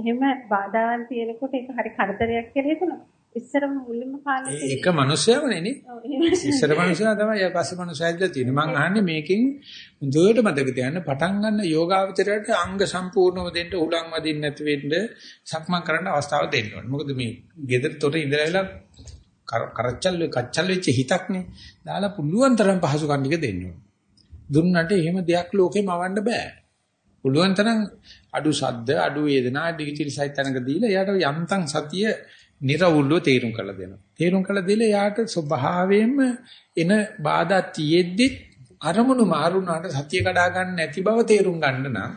එහෙම බාධාවන් තියෙනකොට ඒක හරි කරදරයක් කියලා හිතුණා. ඉස්සර මුලින්ම කාලේ ඒක මිනිස්සයමනේ නේ. ඉස්සර මිනිස්සයා තමයි ඊට පස්සේ මිනිස්සයද තියෙන්නේ. මං අහන්නේ මේකෙන් හොඳට මතක තියාගන්න පටන් ගන්න යෝගාවචරයට අංග සම්පූර්ණව දෙන්න උලන් වදින්න නැති වෙන්න සක්මන් කරන්න අවස්ථාව දෙන්න ඕනේ. මොකද මේ ගෙදරතොට ඉඳලා කරච්චල් කච්චල් වෙච්ච හිතක්නේ. දාලා පුළුවන් තරම් පහසු කන්නික දෙන්න ඕනේ. දුන්නට එහෙම දෙයක් ලෝකේ මවන්න බෑ. පුළුවන් තරම් අඩු සද්ද අඩු වේදනා ඩිජිටල් සයිත් තැනක දීලා එයාට යන්තම් සතිය නිර්වුල්ව තේරුම් කරලා දෙනවා. තේරුම් කරලා දීලා යාට ස්වභාවයෙන්ම එන බාධා තියෙද්දි අරමුණු මාරුණාට සතිය කඩා ගන්න නැති බව තේරුම් ගන්න නම්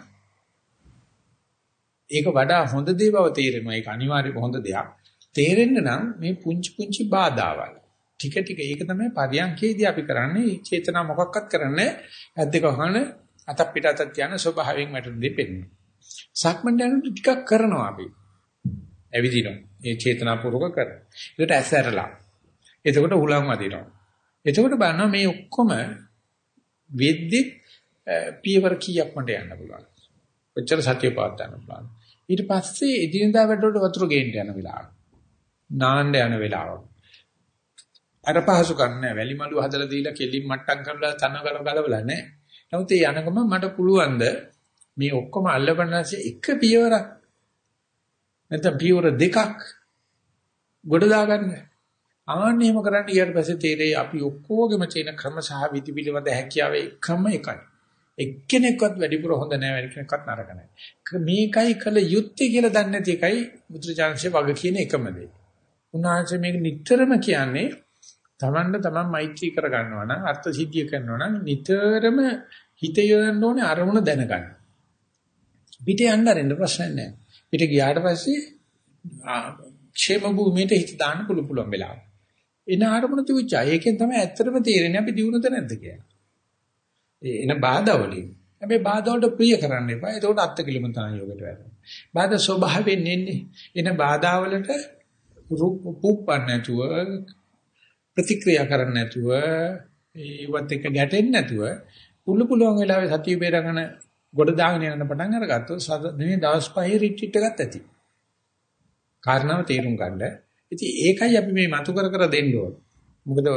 ඒක වඩා හොඳ දේ බව තේරෙනවා. ඒක අනිවාර්යම හොඳ දෙයක්. තේරෙන්න නම් මේ පුංචි පුංචි බාධාවල් ටික ටික ඒක තමයි පරියන්කේදී අපි කරන්නේ චේතනා මොකක්වත් කරන්නේ ඇද්දක වහන අත පිට අත තියන ස්වභාවයෙන් වැටෙන දෙපෙන්නේ. සක්මන් යනකොට ටිකක් කරනවා අපි. ඇවිදිනවා. මේ චේතනා පූර්වක කර. ඒකට ඇස් ඇරලා. එතකොට උලන් වදිනවා. එතකොට බලනවා මේ ඔක්කොම වෙද්දි පියවර කීයක් මට යන්න පුළුවන්. ඔච්චර සතිය පාත් ගන්න පුළුවන්. ඊට පස්සේ එදිනදා වැඩවලට වතුර ගේන්න යන වෙලාව. නාන්න යන වෙලාව. අර පහසු ගන්න වැලි මලු හදලා දීලා කෙලින් මට්ටම් කරලා තන ගල ගලවලා නැහැ. නමුත් ඒ යනකම මට පුළුවන් ද මේ ඔක්කොම අල්ලපනසේ එක පියවරක් නැත්නම් පියවර දෙකක් ගොඩ දාගන්න. ආන්න එහෙම කරන්න ඊට පස්සේ තේරෙයි අපි ඔක්කොගෙම තියෙන ක්‍රම සහ විදි පිළිබඳ හැකියාව එකම එකයි. එක්කෙනෙක්වත් වැඩිපුර හොඳ නැහැ වැඩි කෙනෙක්වත් නරක නැහැ. මේකයි කල යුත්තේ කියලා දන්නේ නැති එකයි බුදුචාන්සේ වග කියන එකම දේ. උන්වහන්සේ මේක නිතරම කියන්නේ තමන්ට තමන් මෛත්‍රී කර ගන්නවා නම් අර්ථ සිද්ධිය කරනවා නම් නිතරම හිත යොදන්න ඕනේ අරමුණ දැනගන්න. පිට යන්න අරින්න ප්‍රශ්න නැහැ. පිට ගියාට පස්සේ ക്ഷേම භූමියට හිත දාන්න පුළු පුළුවන් වෙලාව. එන අරමුණ තුච්චා. ඒකෙන් තමයි ඇත්තටම තේරෙන්නේ අපි දිනුනද නැද්ද කියලා. එන බාධා වලින්. හැබැයි බාධා වලට ප්‍රිය කරන්න එපා. ඒකට අත්කිලම තමයි යෝගයට වැටෙන්නේ. බාධා ස්වභාවයෙන් එන්නේ. එන බාධා වලට පුප්පන්න නැතුව ප්‍රතික්‍රියා කරන්න නැතුව ඒවත් එක්ක ගැටෙන්නේ නැතුව පුළු පුළුවන් වෙලාවේ සතිය බේරගෙන ගොඩ දාගෙන යන පටන් අරගත්තොත් මේ දවස් පහේ රිට්‍රීට් එකක් ඇති. කාරණාව තේරුම් ගන්න. ඉතින් ඒකයි අපි මේ මතු කර කර දෙන්න ඕන. මොකද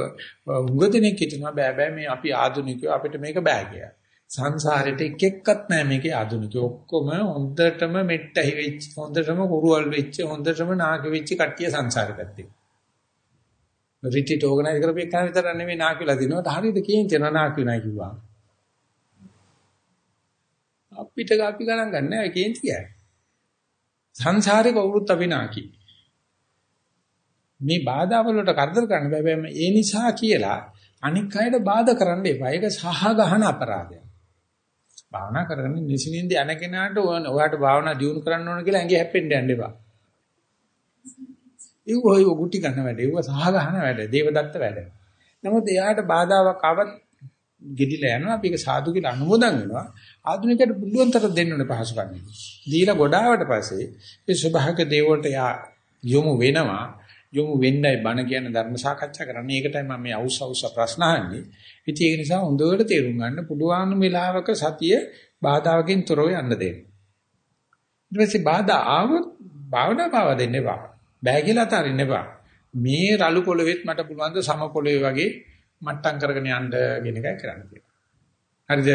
උගදෙනෙක් හිතනවා බෑ බෑ මේ අපි ආදුනිකයෝ අපිට මේක බෑ කියලා. සංසාරෙට එක එක්කත් නෑ මේකේ ආදුනිකයෝ ඔක්කොම හොඳටම මෙට්ටහි වෙච්ච හොඳටම කුරුවල් වෙච්ච හොඳටම නාකි වෙච්ච කට්ටිය සංසාරේ පැත්තේ. රිට්‍රීට් ඕගනයිස් කරපු එක විතර නෙමෙයි නාකිලා දිනවට හරියද කියන්නේ නාකි නෑ කිව්වා. අපිට අපි ගණන් ගන්න නෑ කේන්ති කියන්නේ. සංසාරේ කවුරුත් අපි නාකි. මේ බාධා වලට කරදර කරන්න බෑ ඒ නිසා කියලා අනික් අයට බාධා කරන්න එපා. ඒක සහ ගහන අපරාධයක්. භාවනා කරගෙන නිසින්ින්ද යන කෙනාට ඔයාට භාවනා දියුණු කරන්න ඕන කියලා ඇඟේ හැප්පෙන්න යන්න එපා. ඒ ඔය ගුටි ගන්න වැඩ. ඒව සහ ගහන වැඩ. දේවදත්ත වැඩ. නමුත් එයාට බාධාවක් ආවත් ගෙඩිලා යනවා. අපි ඒක සාදු කියලා අනුමೋದන් වෙනවා. ආධුනිකයට පුළුවන් තරම් දෙන්න ඕනේ පහසුකම්. දීලා ගොඩාවට පස්සේ මේ ස්වභාවික දේවල්ට යා යොමු වෙනවා. යොමු වෙන්නයි බණ කියන ධර්ම සාකච්ඡා කරන්නේ. ඒකටයි මම මේ අවුස් අවුස් ප්‍රශ්න අහන්නේ. ඉතින් ඒක නිසා හොඳට තේරුම් ගන්න පුළුවන් වෙලාවක සතිය බාධාවකින් තොරව යන්න දෙන්න. ඊට පස්සේ බාධා ආවොත් භාවනා පාව දෙන්න එපා. බෑ කියලා අතාරින්න එපා. මේ රළු පොළවෙත් මට පුළුවන් ද සම පොළවේ වගේ මට්ටම් කරගෙන යන්න කියන එකයි කරන්න තියෙන්නේ. හරිද?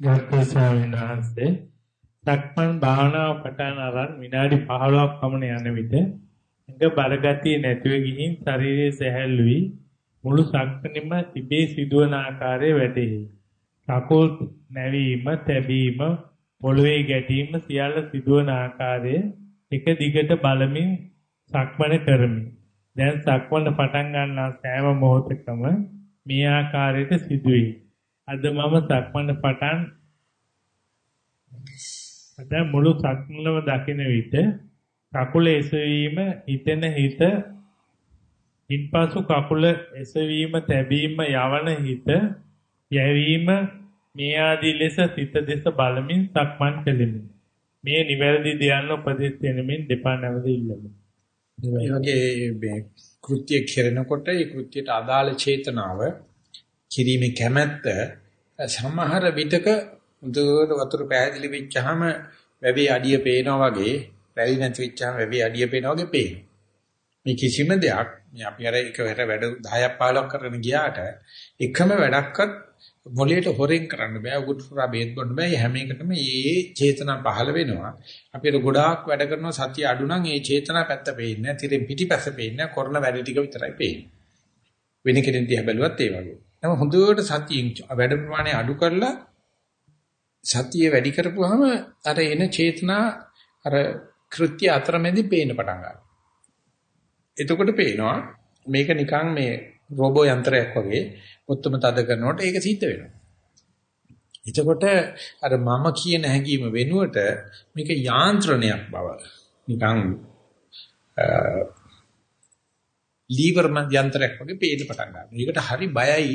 ගරු ස්වාමීන් වහන්සේ සක්මන් භාවනාව පටන් අරන් විනාඩි 15ක් පමණ යන විට ඇඟ බරගතිය නැතිව ගිහින් ශරීරයේ සැහැල්ලු වී මුළු සක්මනෙම තිබේ සිදුවන ආකාරය වැටහි. කකුල් නැවීම, තැබීම, පොළවේ ගැටීම සියල්ල සිදුවන ආකාරය එක දිගට බලමින් සක්මන කරමි. දැන් සක්මන පටන් ගන්නා සෑම මොහොතකම මේ ආකාරයට සිදුවේ. අද මම සක්මන පටන් දැන් මුළු සක්මනම දකින විට කකුල එසවීම හිතෙන හිත ඉන්පසු කකුල එසවීම තැබීම යවන හිත යැවීම මේ ආදී ලෙස සිත දෙස බලමින් සක්මන් කෙලිමි. මේ නිවැරදි ධ්‍යාන උපදෙස් දෙනමින් දෙපා නැවත ඉල්ලමි. ඒ වගේ මේ කෘත්‍ය කෙරෙනකොට ඒ කෘත්‍යයට අදාළ චේතනාව කිරීමේ කැමැත්ත සමහර විටක හොඳට වතුර පැහැදිලි වෙච්චාම වැවේ අඩිය පේනවා වගේ වැලි නැති වෙච්චාම වැවේ අඩිය පේනවා වගේ පේනවා. මේ කිසිම දෙයක් මේ අපි අර එකවර වැඩ 10ක් 15ක් කරගෙන ගියාට එකම වැඩක්වත් මොළයට හොරෙන් කරන්න බෑ උගුට පුරා බේත් බොන්න බෑ. හැම එකටම මේ චේතනා පහළ වෙනවා. අපිට ගොඩාක් වැඩ කරනවා සතිය අඩු නම් ඒ චේතනා පැත්ත පේන්නේ නැහැ තිරෙන් පිටිපස්ස පේන්නේ නැහැ කරන වැඩ ටික විතරයි පේන්නේ. වෙන කෙනෙක් දිහා බැලුවත් ඒ වගේ. නම හොඳට සතියෙන් වැඩ ප්‍රමාණය අඩු කරලා සතිය වැඩි කරපුවාම අර එන චේතනා අර කෘත්‍ය අතරමැදි පේන්න පටන් ගන්නවා. එතකොට පේනවා මේක නිකන් මේ රෝබෝ යන්ත්‍රයක් වගේ ඔත්තම තද කරනකොට ඒක සිද්ධ වෙනවා. එතකොට අර මම කියන හැඟීම වෙනුවට මේක යාන්ත්‍රණයක් බව නිකන් ලීවර් යන්ත්‍රයක් වගේ පේන්න පටන් ගන්නවා. ඒකට හරි බයයි.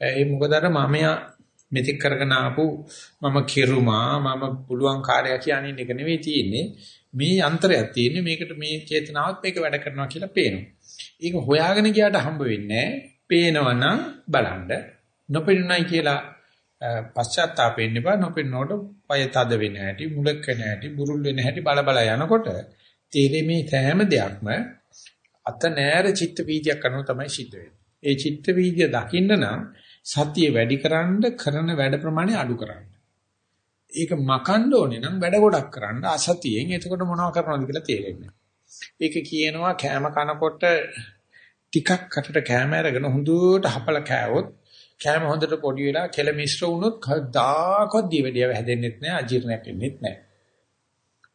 ඒ මොකද අර මමයා මෙතෙක් කරගෙන ආපු මම කෙරුමා මම පුළුවන් කාර්යය කියන්නේ එක නෙවෙයි තියෙන්නේ. මේ යන්ත්‍රයක් තියෙන්නේ මේකට මේ චේතනාවත් මේක වැඩ කරනවා කියලා පේනවා. ඒක හොයාගෙන ගියාට හම්බ වෙන්නේ පේනවනම් බලන්න. නොපෙනුනයි කියලා පශ්චාත්තාපෙන්න එපා. නොපෙන්නකොට පය තද වෙන හැටි, මුලක් වෙන හැටි, බුරුල් වෙන හැටි බල බල යනකොට තේරෙන්නේ මේ සෑම දෙයක්ම අත නෑර චිත්ත වීදියක් කරනවා තමයි සිද්ධ වෙන්නේ. ඒ චිත්ත වීදිය දකින්න නම් සතිය වැඩිකරන කරන වැඩ ප්‍රමාණය අඩු කරන්න. ඒක මකන්න ඕනේ නම් වැඩ ගොඩක් කරන්න අසතියෙන් එතකොට මොනව කරනවද කියලා තේරෙන්නේ. ඒක කියනවා කෑම කනකොට ටිකක් කටට කෑම අරගෙන හොඳට හපල කෑවොත් කෑම හොඳට පොඩි වෙලා කෙල මිශ්‍ර වුණොත් කවදාකවත් දිවෙඩියව හැදෙන්නෙත් නැහැ අජීර්ණයක් වෙන්නෙත් නැහැ.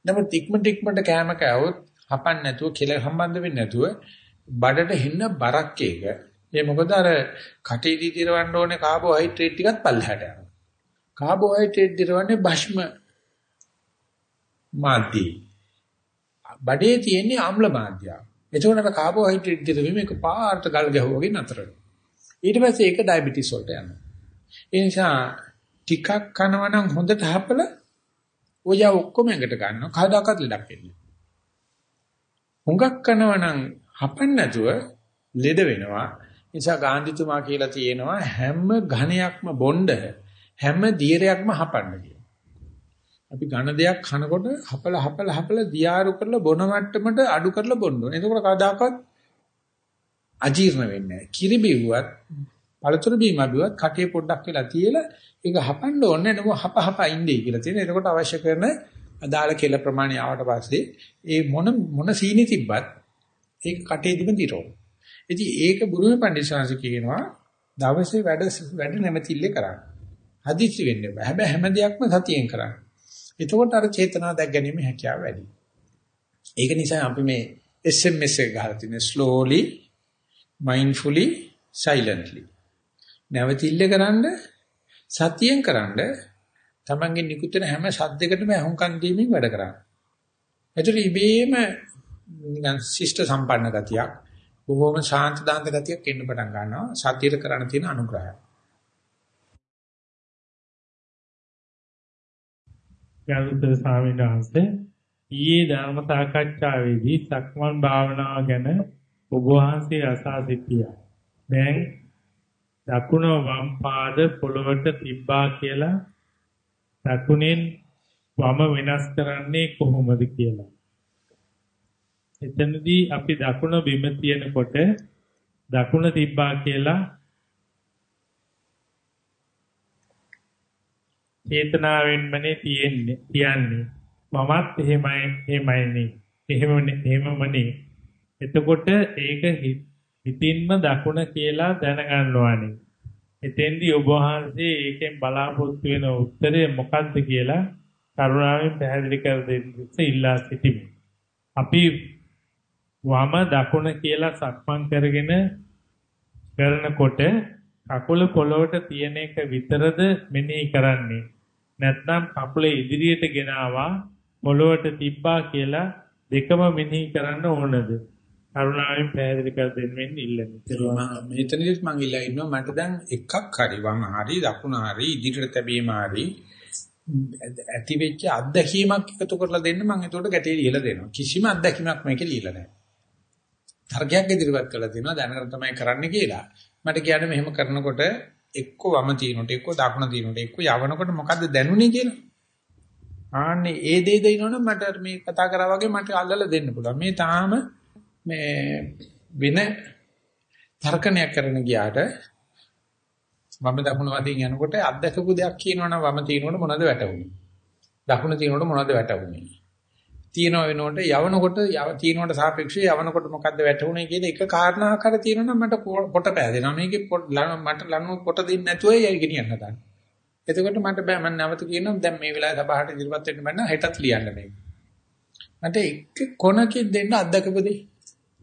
නමුත් ටික්ම ටික්මට කෑම කෑවොත් හපන්න නැතුව කෙල සම්බන්ධ වෙන්නේ නැතුව බඩට හෙන්න බරක් එක. ඒ මොකද අර කටේදී දිරවන්න ඕනේ කාබෝහයිඩ්‍රේට් ටිකත් පල්ලහැට යනවා. කාබෝහයිඩ්‍රේට් දිරවන්නේ භෂ්ම මාධ්‍ය. බඩේ තියෙන්නේ ආම්ල මාධ්‍ය. එතකොට අර කාබෝහයිඩ්‍රේට් දිරවීම එක පාට ගල් ගැහුවාගේ නතර වෙනවා. ඊට පස්සේ ඒක ඩයබටිස් වලට යනවා. ඒ නිසා ටිකක් කනවා නම් හොඳට හපලා ඔය ඔක්කොම එකට ගන්නවා. කවදාකවත් ලඩක් වෙන්නේ. හුඟක් කනවා නම් හපන්න නැතුව ලෙඩ වෙනවා. නිසා ගාන්ධිතුමා කියලා තියෙනවා හැම ඝණයක්ම බොණ්ඩ හැම දියරයක්ම හපන්න කියලා. අපි ඝන දෙයක් කනකොට හපල හපල හපල දියාරු කරලා බොන මට්ටමට අඩු කරලා බොන්න ඕනේ. එතකොට කවදාකවත් අජීර්ණ වෙන්නේ නැහැ. කිරි බිව්වත්, පළතුරු බීම බිව්වත් කටේ පොඩ්ඩක් වෙලා තියලා ඒක හපන්න ඕනේ නේද? හප හප ඉන්නේ කියලා තියෙන. එතකොට අවශ්‍ය කරන අදාළ කෙල ප්‍රමාණය ආවට පස්සේ ඒ මොන මොන සීනි තිබ්බත් ඒක කටේ දිම දිරෝ. ඉතින් ඒක බුරුමේ පඬිස්සාංශ කියනවා දවසේ වැඩ වැඩ නැමැතිල්ලේ කරන්න. හදිසි වෙන්න බෑ. හැබැයි හැම දෙයක්ම සතියෙන් කරන්න. එතකොට අර චේතනාව දැක් ගැනීම හැකියාව වැඩි. ඒක නිසා අපි මේ SMS එක ගහලා තියෙන slowly mindfully silently නැවතිල්ල කරන්න සතියෙන් කරන්න තමන්ගේ නිකුත්න හැම ශබ්දයකටම අහුම්කන් දීමින් වැඩ කරන්න. ඒතර ඉබේම නිකන් ශිෂ්ට සම්පන්න ගතියක් බොහොම ශාන්ත දාන්ත ගතියක් එන්න පටන් ගන්නවා සතියට කරණ තියෙන අනුග්‍රහය. ගරුතර ස්වාමීන් වහන්සේ ඊයේ ධර්ම සාකච්ඡාවේදී සක්මන් භාවනාව ගැන ඔබ වහන්සේ අසා සිටියා. දැන් දකුණ වම් පාද පොළවට තිබ්බා කියලා දකුණෙන් වම වෙනස් කරන්නේ කොහොමද කියලා. එතනදී අපි දකුණ බිම තියනකොට දකුණ තිබ්බා කියලා චේතනාවෙන්මනේ තියෙන්නේ තියන්නේ මමත් එහෙමයි එහෙමයිනේ. එහෙමනේ එහෙමමනේ. එතකොට ඒක හිතින්ම දකුණ කියලා දැනගන්නවානේ. එතෙන්දී ඔබ වහන්සේ ඒකෙන් බලාපොරොත්තු වෙන උත්තරය මොකක්ද කියලා කරුණාවෙන් පැහැදිලි කර දෙන්න ඉල්ලා සිටිමි. අපි වම දකුණ කියලා සක්මන් කරගෙන කරනකොට කකුල පොළොවට තියෙන එක විතරද මෙනෙහි කරන්නේ නැත්නම් කකුල ඉදිරියට ගෙනාවා පොළොවට තිබ්බා කියලා දෙකම මෙනෙහි කරන්න ඕනද කරුණාවෙන් පැහැදිලි කර දෙන්නෙන් ඉල්ලන්නේ මෙතනදිත් මම ඉල්ලා ඉන්නවා මට දැන් එකක් හරි වම හරි දකුණ හරි ඉදිරියට තැබීම හරි ඇති වෙච්ච අත්දැකීමක් එකතු කරලා දෙන්න මම ඒකට ගැටේ ලියලා දෙනවා කිසිම අත්දැකීමක් මේකේ ලියලා නැහැ තර්කයක් ඉදිරිපත් කළා දෙනවා දැනගෙන තමයි කරන්න කියලා. මට කියන්නේ මෙහෙම කරනකොට එක්ක වම තිනොට එක්ක දකුණ තිනොට එක්ක යවනකොට මොකද්ද දැනුනේ කියලා. ආන්නේ ඒ දේ දෙනවනම් මට මේ කතා කරා වගේ මට අල්ලලා දෙන්න පුළුවන්. මේ තාම මේ වෙන තර්කණයක් කරන ගියාට වම දකුණ වදින් යනකොට අත්දකපු දෙයක් කියනවනම් වම තිනොට මොනවද වැටුනේ? දකුණ තිනොට මොනවද වැටුනේ? තියනවා වෙනකොට යවනකොට තියනවට සාපේක්ෂව යවනකොට මොකද්ද වැටුනේ කියන එක කාරණා කර තියෙනවා මට පොට පෑදෙනවා මේකේ මට ලනු පොට දෙන්නේ නැතුව යයි ගෙනියන්න හදන. එතකොට මට බෑ මම නැවත කියනවා දැන් මේ වෙලාවේ සභාවට ඉදිරිපත් වෙන්න බෑ හෙටත් ලියන්න මේක. මට එක කොනකින් දෙන්න අද්දකපදී.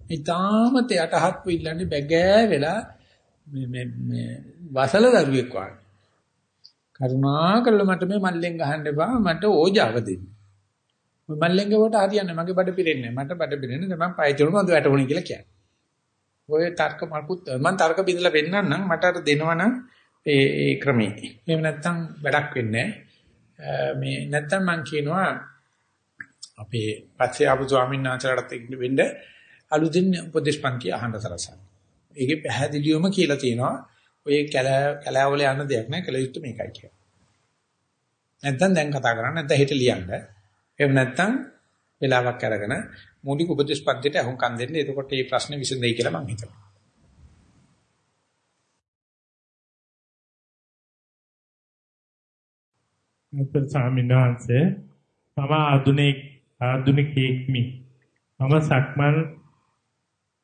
ඊටාමත යටහත් වෙillන්නේ බැගෑ වෙලා මේ මේ මේ වසල දරුවෙක් වගේ. කරුණාකරලා මට මේ මල්ලෙන් ගහන්න එපා මට ඕජාව දෙන්න. මල්ලෙන් ගවට හරියන්නේ මගේ බඩ පිරෙන්නේ මට බඩ පිරෙන්නේ මම පය තුනම අද වැටුණේ කියලා කියන්නේ. ඔය තර්ක මල්කුත් මම තර්ක බිඳලා පෙන්නන්නම් මට අර දෙනවනම් ඒ ඒ ක්‍රමේ. එහෙම නැත්නම් වැඩක් වෙන්නේ මේ නැත්නම් මම කියනවා අපේ පස්සේ ආපු ස්වාමීන් වහන්සේලාට වෙන්න අලුතින් උපදේශ පන්ති අහන්න සරසන. ඒකේ පැහැදිලිවම කියලා තියෙනවා ඔය කැලෑවල යන දෙයක් නෑ කළ යුත්තේ මේකයි කියලා. නැත්නම් දැන් කතා කරන්න නැත්නම් හෙට ලියන්න. එහෙම නැත්නම් වෙලාවක් අරගෙන මූලික උපදේශ පන්තියට අහුම්කම් දෙන්න. එතකොට මේ ප්‍රශ්නේ විසඳෙයි කියලා මම හිතනවා. මුත්තර ස්වාමීන් වහන්සේ මම ආදුනික ආදුනිකෙක්මි. මම සක්මන්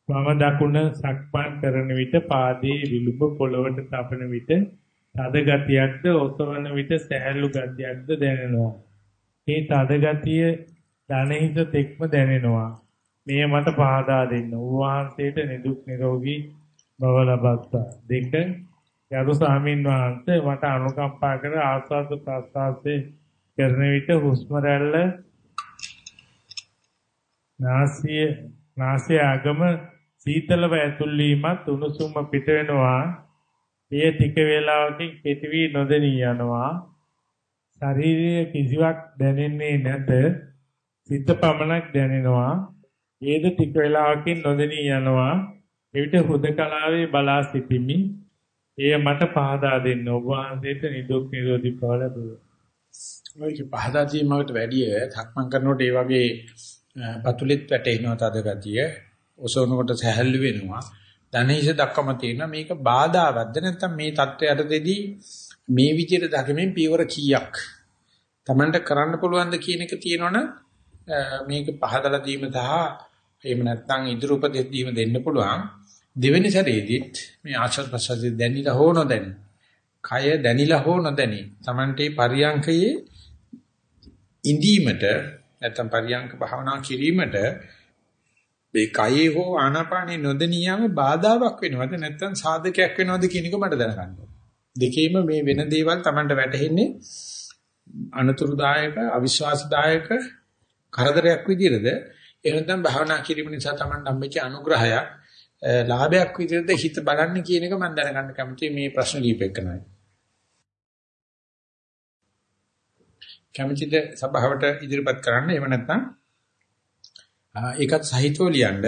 වම දකුණ සක්මන් කරන විට පාදයේ විලුඹ පොළවට තබන විට තද ගතියක්ද ඔසවන විට සැහැල්ලු ගතියක්ද දැනෙනවා. මේ තද ගතිය ධනෙහිත තෙක්ම දැනෙනවා. මේ මට පහදා දෙන්න. උන්වහන්සේට නිදුක් නිරෝගී බව ලබත්තා. දෙක යරු ස්වාමීන් වහන්සේ මට අනුකම්පා කර ආස්වාද ප්‍රස්වාසයේ කරන විට හුස්ම රැල්ල නාසය නාසය අගම සීතලව ඇතුල් වීමත් උණුසුම පිට වෙනවා. එය ටික වේලාවකින් කෙටි වී නොදෙනී යනවා. ශරීරයේ කිසිවක් දැනෙන්නේ නැත. සිත පමණක් දැනෙනවා. ඒද ටික වේලාවකින් නොදෙනී යනවා. එවිට හුදකලාවේ බලා සිටිමි. එය මට පහදා දෙන්න ඔබ වහන්සේට නිදුක් නිරෝධී බව ලැබුවා. ඔයක පහදා දීමකට වැඩිය සක්මන් කරනකොට ඒ වගේ පතුලෙත් වැටෙනවා තද ගතිය ඔසවනකොට සැහැල්ලු වෙනවා. ධනහිස දක්කම තියෙනවා. මේක බාධාවත්ද? නැත්නම් මේ தත්වයට දෙදී මේ විදිහට දකමින් පියවර කීයක්? Tamanට කරන්න පුළුවන්ද කියන එක තියෙනවනම් මේක පහදලා දීම සහ එහෙම නැත්නම් ඉදිරි උපදෙස් දීම දෙන්න පුළුවන්. දෙවෙනි සැරේදීත් මේ ආශ්‍රද ප්‍රසද්ද දැනිලා හෝ නොදැනි. කය දැනිලා හෝ නොදැනි. Tamante පරියංකයේ ඉඳීමට නැත්නම් පරියංක භාවනා කිරීමට මේ කයේ හෝ ආනාපානේ නොදෙනියම බාධාවක් වෙනවද? නැත්නම් සාධකයක් වෙනවද කියන එක මට දැනගන්න දෙකේම මේ වෙන දේවල් Tamanට වැටහෙන්නේ අනතුරුදායක අවිශ්වාසදායක කරදරයක් විදිහටද? එහෙම නැත්නම් භාවනා කිරීම නිසා Tamanට හම්බෙච්ච අනුග්‍රහයක් ලාභයක් විදිහටද හිත බලන්නේ කියන එක මම දැනගන්න කැමතියි මේ ප්‍රශ්න ලියපෙන්නයි කැමතිද සභාවට ඉදිරිපත් කරන්න? එහෙම නැත්නම් ඒකත් සහිතව ලියන්න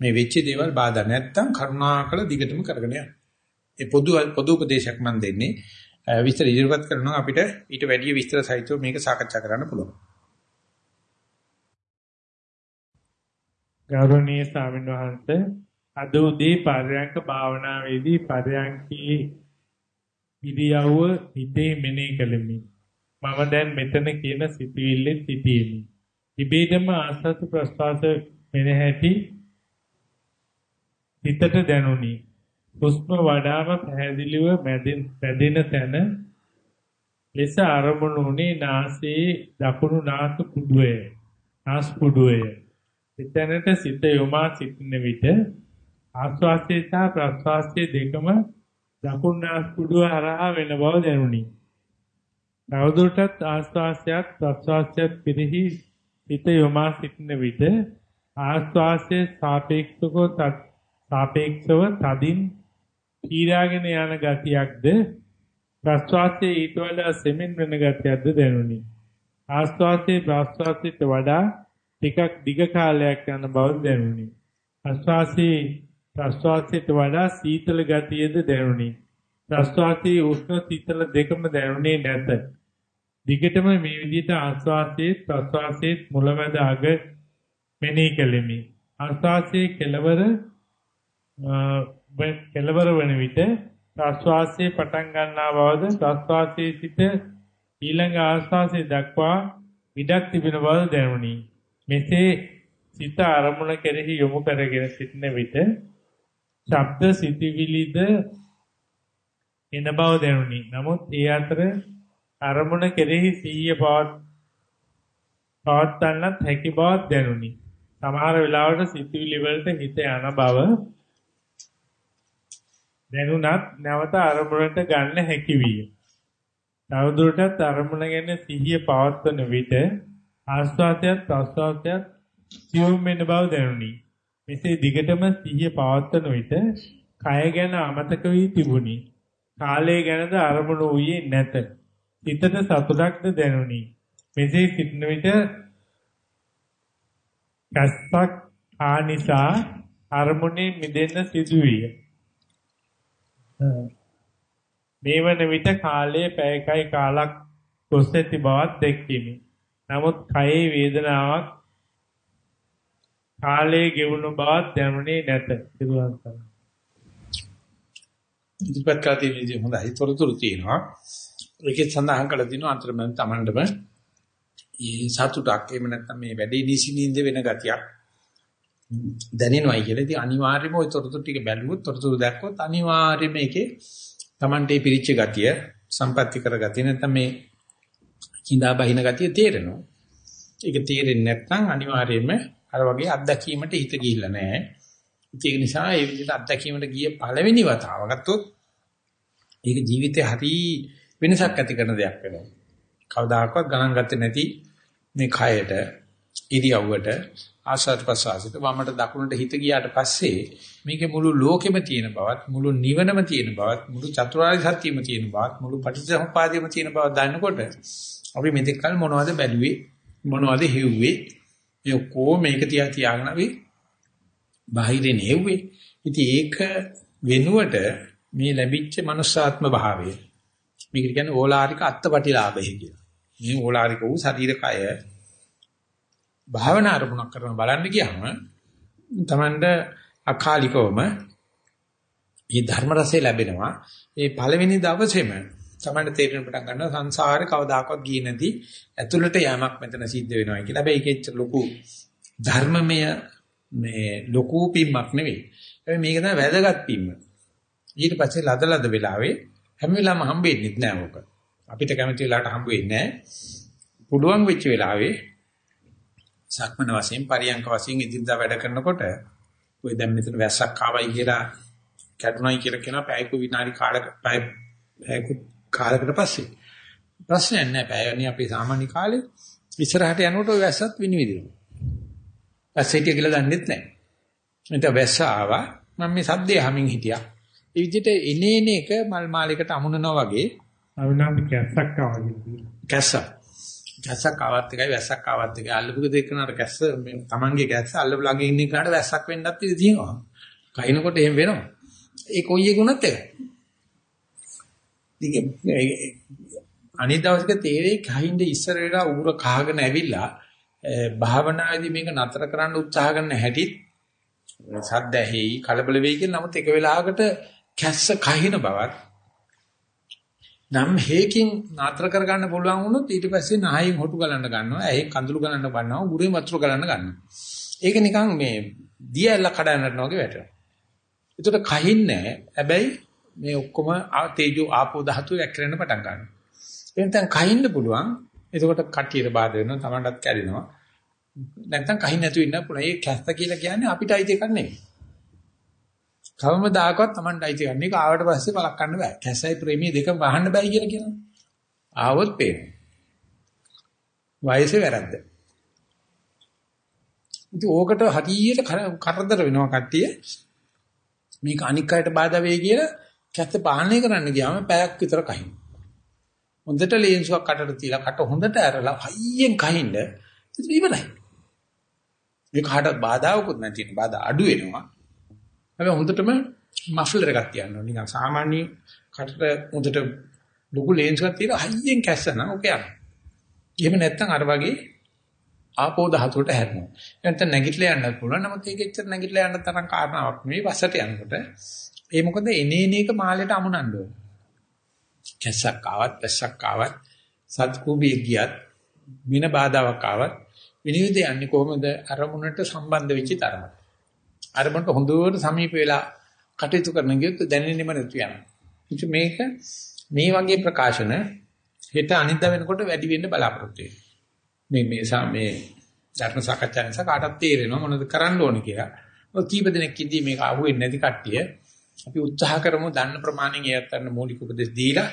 මේ වෙච්ච දේවල් බාධා නැත්තම් කරුණාකර දිගටම කරගෙන යන්න. ඒ පොදු පොදු උපදේශයක් මම දෙන්නේ. විස්තර ඉදිරිපත් කරනවා අපිට ඊට වැඩිය විස්තර සහිතව මේක සාකච්ඡා කරන්න පුළුවන්. ගෞරවනීය ස්වාමීන් වහන්සේ අද උදේ පරයන්ක භාවනාවේදී පරයන්කී ඉරියව්ව හිතේ මෙනෙහි කළෙමි. මම දැන් මෙතන කියන සිතුවිල්ලෙත් සිටීමි. ඉබේදම ආස්වාද ප්‍රස්වාස මෙනෙහැටි හිතට දැනුනි. හුස්ම වඩාම පැහැදිලිව මැදෙන තැන ලෙස ආරමුණු උනේ නාසයේ දකුණු නාස පුඩුවය. නාස් පුඩුවය. එතැනට සිත යොමා සිටින විට ආස්වාස්යේ සහ ප්‍රස්වාස්යේ දෙකම දකුණු නාස් පුඩුව හරහා වෙන බව දැනුනි. තවදුරටත් ආස්වාස්යත් ප්‍රස්වාස්යත් පිරිහි හිත යොමා සිටින විට ආස්වාසයේ සාපේක්ෂව සාපේක්ෂව තදින් පීඩාගෙන යන ගතියක්ද ප්‍රස්වාසයේ ඊට වඩා සෙමින් වෙන ගතියක්ද දැනුනි. ආස්වාසයේ ප්‍රස්වාසයට වඩා ටිකක් දිග කාලයක් යන බව දැනුනි. ආස්වාසයේ ප්‍රස්වාසයට වඩා සීතල ගතියද දැනුනි. ප්‍රස්වාසයේ උෂ්ණ සීතල දෙකම දැනුනේ නැත. දිගටම මේ විදිහට ආස්වාසයේ ප්‍රස්වාසයේ මුලමැද අග මෙනෙහි කෙලෙමි. ආස්වාසයේ කෙලවර කෙලවර වන විට ප්‍රස්වාසයේ පටන් ගන්නා බවද ප්‍රස්වාසයේ සිට ඊළඟ ආස්වාසයේ දක්වා ඉඩක් තිබෙන බව දැනුනි. මෙසේ සිත අරමුණ කෙරෙහි යොමු කරගෙන සිටින විට ශබ්ද සිටිවිලිද එන බව දැනුනි. නමුත් ඒ අතර අරමුණ කෙරෙහි සිහිය පවත් පවත්වන්නත් හැකි බවක් දැනුනි. සමහර වෙලාවට සිතුවිලි වලට හිත යන බව දැනුණත් නැවත අරමුණට ගන්න හැකි විය. තවදුරටත් අරමුණ ගැන සිහිය පවත්වන විට ආස්වාදයක් ප්‍රස්වාදයක් සියුම් වෙන බව දැනුනි. මෙසේ දිගටම සිහිය පවත්වන විට කය ගැන අමතක වී තිබුණි. කාලය ගැනද අරමුණ වූයේ නැත. හිතට සතුටක්ද දැනුනි. මෙසේ සිටන විට කස්සක් ආනිසා අරමුණේ මිදෙන්න සිදුවිය. මේ වන විට කාලයේ පැයකයි කාලක් ගොස් ඇති බවක් දැක්කෙමි. නමුත් කයේ වේදනාවක් කාලයේ ගෙවුණු බවක් දැනුනේ නැත. සිදුවන් තමයි. ඉදිරිපත් කළ තියෙන විදිහ හොඳයි. තොරතුරු තියෙනවා. ඒකෙත් සඳහන් කළ දිනු අන්තර්මෙන් තමන්ටම ඒ සතුටක් එහෙම නැත්නම් මේ වැඩේ නිසිනින්ද වෙන ගතියක් දැනෙනවයි කියලා. ඉතින් අනිවාර්යයෙන්ම ওই තොරතුරු ටික බැලුවොත් තොරතුරු දැක්කොත් අනිවාර්යයෙන්ම ඒකේ Tamante පිරිච්ච ගතිය, සම්පත්‍ති කර ගතිය නැත්නම් මේ කිඳා බහින ගතිය තේරෙනවා. ඒක තේරෙන්නේ නැත්නම් අනිවාර්යයෙන්ම අර වගේ අත්දැකීමට හිත ගිහිල්ලා නැහැ. ඒක නිසා ඒ විදිහට අත්දැකීමට ගිය පළවෙනි වතාව ගත්තොත් ඒක ජීවිතේ හරි වෙනසක් ඇති කරන දෙයක් වෙනවා. කවදාකවත් ගණන් ගත්තේ නැති මේ කයට ඉරියව්වට ආශ්වාස ප්‍රශ්වාසයට වමට දකුණට හිත ගියාට පස්සේ මේකේ මුළු ලෝකෙම තියෙන බවත් මුළු නිවනම තියෙන බවත් මුළු චතුරාර්ය සත්‍යෙම තියෙන බවත් මුළු පටිච්චසමුපාදයේම තියෙන බව දන්නකොට අපි මෙතෙක් කල මොනවද බැලුවේ? මොනවද හෙව්වේ? මේ කොහොම මේක තියා තියාගෙන අපි බාහිරින් හෙව්වේ. ඉතින් ඒක වෙනුවට මේ ලැබිච්ච මනුස්සාත්ම භාවය මේක කියන්නේ ඕලාරික අත්පටිලාභය කියලා මේ ඕලාරික වූ ශරීර කය භාවනා අරමුණක් කරන බලන්න ගියාම තමන්ට අකාලිකවම මේ ධර්ම රසය ලැබෙනවා. ඒ පළවෙනි දවසේම තමන්ට තේරෙන පටන් ගන්නවා සංසාරේ කවදාකවත් ගියේ නැති ඇතුළට යamak මෙතන සිද්ධ වෙනවා කියලා. හැබැයි ඒකෙච්ච ලොකු ධර්මමය මේ ලොකු පිම්මක් නෙවෙයි. හැබැයි මේක තමයි වැදගත් පිම්ම. ඊට පස්සේ ලද ලද වෙලාවේ හැම වෙලාවෙම හම්බෙන්නේ නැහැ ඕක. අපිට කැමති වෙලාවට හම්බ වෙන්නේ නැහැ. පුළුවන් වෙච්ච වෙලාවේ සක්මන වශයෙන් පරියංක වශයෙන් ඉදින්දා වැඩ කරනකොට ඔය දැන් මෙතන වැස්සක් ආවයි කියලා කැඩුනයි කියලා කියන පැයක විනාඩි කාලක පැයක කාලයකට පස්සේ ප්‍රශ්නයක් නැහැ පැයනේ අපි සාමාන්‍ය කාලේ ඉස්සරහට යනකොට ඔය වැස්සත් විනිවිදිනවා. වැස්ස හිටිය කියලා දන්නෙත් නැහැ. එතන වැස්ස ආවා මම මේ සද්දේ අහමින් හිටියා. ඒ විදිහට එනේන එක මල් මාලයකට අමුණනවා වගේ අවිනාශ කැස්සක් ආවා කියලා. කැස්සා කැස්සක් ආවත් එකයි වැස්සක් ආවත් එකයි අල්ලපු දෙකනට කැස්ස මේ Tamange කැස්ස අල්ලපු ළඟ ඉන්න කෙනාට වැස්සක් වෙන්නත් ඉඩ තියෙනවා. කයින්කොට එහෙම වෙනවා. ඒ කොයි එකුණත් එකයි. ඉතින් අනිත් දවසක තේරෙයි කහින්ද ඉස්සර වෙලා උගුර කහගෙන ඇවිල්ලා භාවනාදී මේක නතර කරන්න උත්සාහ කරන හැටිත් සද්ද ඇහි කලබල වෙයි කියන නමුත් එක වෙලාවකට කැස්ස කහින බවත් නම් හේකින් නාතර කර ගන්න පුළුවන් වුණොත් ඊට පස්සේ නහයෙන් හොටු ගලන්න ගන්නවා. ඇහි කඳුළු ගලන්න ගන්නවා. ගුරුේ වතුර ගලන්න ගන්නවා. ඒක නිකන් මේ දියැල්ල කඩන්නට වගේ වැටෙනවා. ඒකට කහින්නේ හැබැයි මේ ඔක්කොම තේජෝ ආපෝ ධාතු වැක්කරන්න පටන් ගන්නවා. එහෙනම් කහින්න පුළුවන්. එතකොට කටියට බාධා වෙනවා. Tamanටත් කැඩෙනවා. නැත්නම් කහින් නැතුව ඉන්න පුළුවන්. ඒ කැස්ත කියලා කියන්නේ අපිට අයිති එකක් නෙවෙයි. කවමදාකවත් Tamanට අයිති ගන්න එක ආවට පස්සේ බලක් ගන්න බෑ. කැසයි ප්‍රේමී දෙකම වහන්න බෑ කියලා කියනවා. ආවොත් පේනවා. වයසේ වැරද්ද. ඉතින් ඕකට හදියට කරදර වෙනවා කට්ටිය. මේක අනික් අයට බාධා වෙයි කියලා කැත්ත පාලනය කරන්න ගියාම පැයක් විතර කහින්. හොඳට ලේන්සුවක් කටට තියලා කට හොඳට ඇරලා හයියෙන් කහින්ද ඉතින් ඉවරයි. මේ කාටවත් බාධාවකුත් නැති නේ බාධා අඩු වෙනවා. හැබැයි හොඳටම මෆ්ලර් එකක් තියන්න ඕනේ. නිකන් සාමාන්‍ය කටට හොඳට ලොකු ලේන්ස් එකක් තියලා හයියෙන් කැස්සන ඔක යනවා. එහෙම නැත්නම් අර වගේ ආපෝ ධාතුවට හැරෙනවා. නැත්නම් නැගිටලා යන්නත් පුළුවන්. නමුත් ඒක එච්චර නැගිටලා යන්න තරම් කාරණාවක් නෙවෙයි වසට යනකොට. ඒ මොකද එනේන එක මාළයට අමුණන්න ඕනේ. කැස්සක් ආවත්, පැස්සක් ආවත්, සත්කුබිය ගියත්, මින බාධාවක් ආවත් විනිවිද යන්නේ කොහොමද අරමුණට සම්බන්ධ වෙච්ච තරමට. අරමුණට හොඳට සමීප වෙලා කටයුතු කරන ගියොත් දැනෙන්නෙම නැතු යනවා. ඉතින් මේක මේ වගේ ප්‍රකාශන හෙට අනිද්දා වෙනකොට වැඩි වෙන්න බලාපොරොත්තු වෙනවා. මේ මේ මේ ධර්ම සාකච්ඡා නිසා කාටත් තේරෙනවා මොනවද කරන්න ඕනේ කියලා. ඔය කීප දෙනෙක් ඉදී මේක අහුවෙන්නේ නැති කට්ටිය අපි උත්සාහ කරමු දන්න ප්‍රමාණයෙන් ඒ අතරන මූලික උපදෙස් දීලා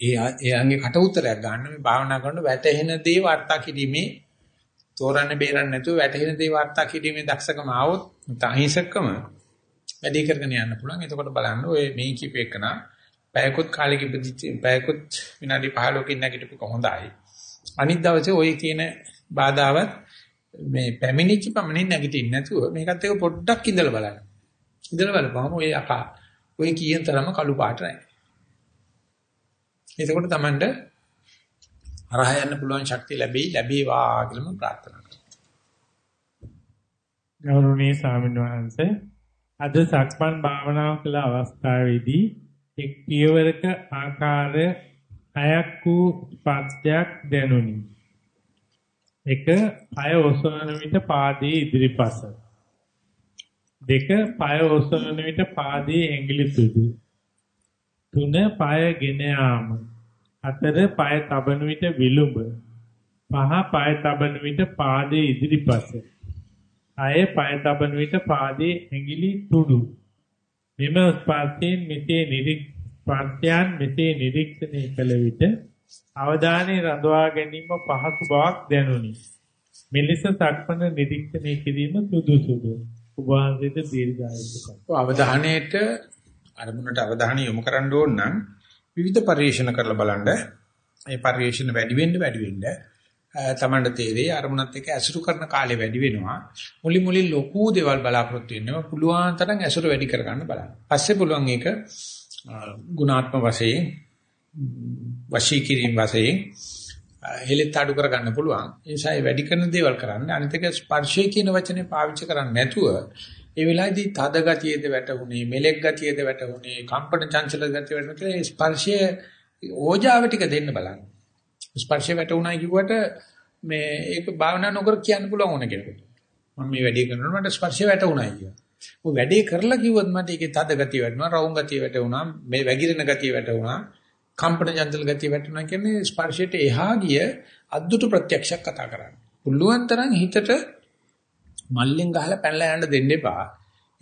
ඒ එයාගේ කට උතරයක් ගන්න මේ භාවනා කරන වැටහෙන දේ වර්තා කිරීමේ තෝරන්න බේරන්න නැතුව වැටහෙන දේ වර්තා කිරීමේ දක්ෂකම ආවොත් තහිසකම වැඩි කරගෙන යන්න පුළුවන්. එතකොට බලන්න ඔය මේ කීප එකනා පැයකොත් කාලෙක ඉපදිච්ච පැයකොත් විනාඩි 15කින් නැගිටපු කොහොඳයි. අනිත් දවසේ ওই කියන බාධාවත් මේ පැමිණිච්ච පමණින් නැගිටින්න නැතුව මේකත් එක පොඩ්ඩක් ඉඳලා බලන්න. ඉඳලා බලපුවම ඔය අකා ඔය කියන තරම කළු පාට නැහැ. එතකොට Tamanට අරහ යන්න පුළුවන් ශක්තිය ලැබෙයි ලැබේවා කියලා මම ප්‍රාර්ථනා කරනවා. ගෞරවනීය ස්වාමීන් වහන්සේ අද සක්මන් භාවනාව කළ අවස්ථාවේදී එක් පියවරක ආකාරය හයක් වූ ස්පර්ශයක් දැනුනි. එක පය ඔසවන විට පාදයේ ඉදිරිපස. දෙක පය ඔසවන විට පාදයේ ඇඟිලි තුඩු. තුන පය ගෙන යාම. හතර පය තබන විට විලුඹ. පහ පය තබන විට පාදයේ ඉදිරිපස. හය පය තබන විට පාදයේ ඇඟිලි තුඩු. මෙම ස්පර්ශයෙන් මෙසේ නිරික් ප්‍රත්‍යයන් මෙසේ නිරීක්ෂණය කළ විට අවධානය රඳවා ගැනීම පහසු බවක් දැනුනි. මෙලෙස සක්මන නිරීක්ෂණය කිරීම සුදුසුද? ඔබ වහන්සේට දීර්ඝායුෂ අවධානයේට අරමුණට අවධානය යොමු කරන්න ඕන නම් විවිධ පරිශන කරලා බලන්න. ඒ පරිශන වැඩි වෙන්න වැඩි වෙන්න තමන්ට තේරෙයි අරමුණත් එක්ක ඇසුරු කරන කාලය වැඩි වෙනවා. මුලි මුලි ලොකු දේවල් බලාපොරොත්තු වෙනවා. පුළුවන් තරම් ඇසුරු වැඩි කරගන්න බලන්න. පස්සේ පුළුවන් ඒක ගුණාත්මක වශයෙන් වශී කිරීම වශයෙන් හෙලෙත් අඩු කර ගන්න පුළුවන්. ඒ නිසා වැඩි කරන දේවල් කරන්න. අනිත් එක ස්පර්ශය කියන වචනේ පාවිච්චි කරන්නේ නැතුව ඒ වෙලාවේදී තද ගතියේද වැටුනේ, මෙලෙක් ගතියේද වැටුනේ, කම්පන චංචල ගතිය වැටුනේ කියලා ස්පර්ශයේ ඕජාව ටික දෙන්න බලන්න. ස්පර්ශය වැටුණා කිව්වට මේ ඒක භාවනා නොකර කියන්න පුළුවන් ඕන කෙනෙකුට. මම මේ වැඩේ කරනකොට මට ස්පර්ශය වැටුණා කියලා. ඔය වැඩේ කරලා කිව්වොත් මට ඒකේ තද ගතිය වැටුණා, රවුම් ගතිය වැටුණා, මේ වැగిරෙන ගතිය වැටුණා, කම්පන චංචල ගතිය වැටුණා කියන්නේ ස්පර්ශයට එහා ගිය අද්දුට ප්‍රත්‍යක්ෂයක් කතා කරන්නේ. පුළුවන් තරම් හිතට මල්ලෙන් ගහලා පැනලා යන්න දෙන්න එපා.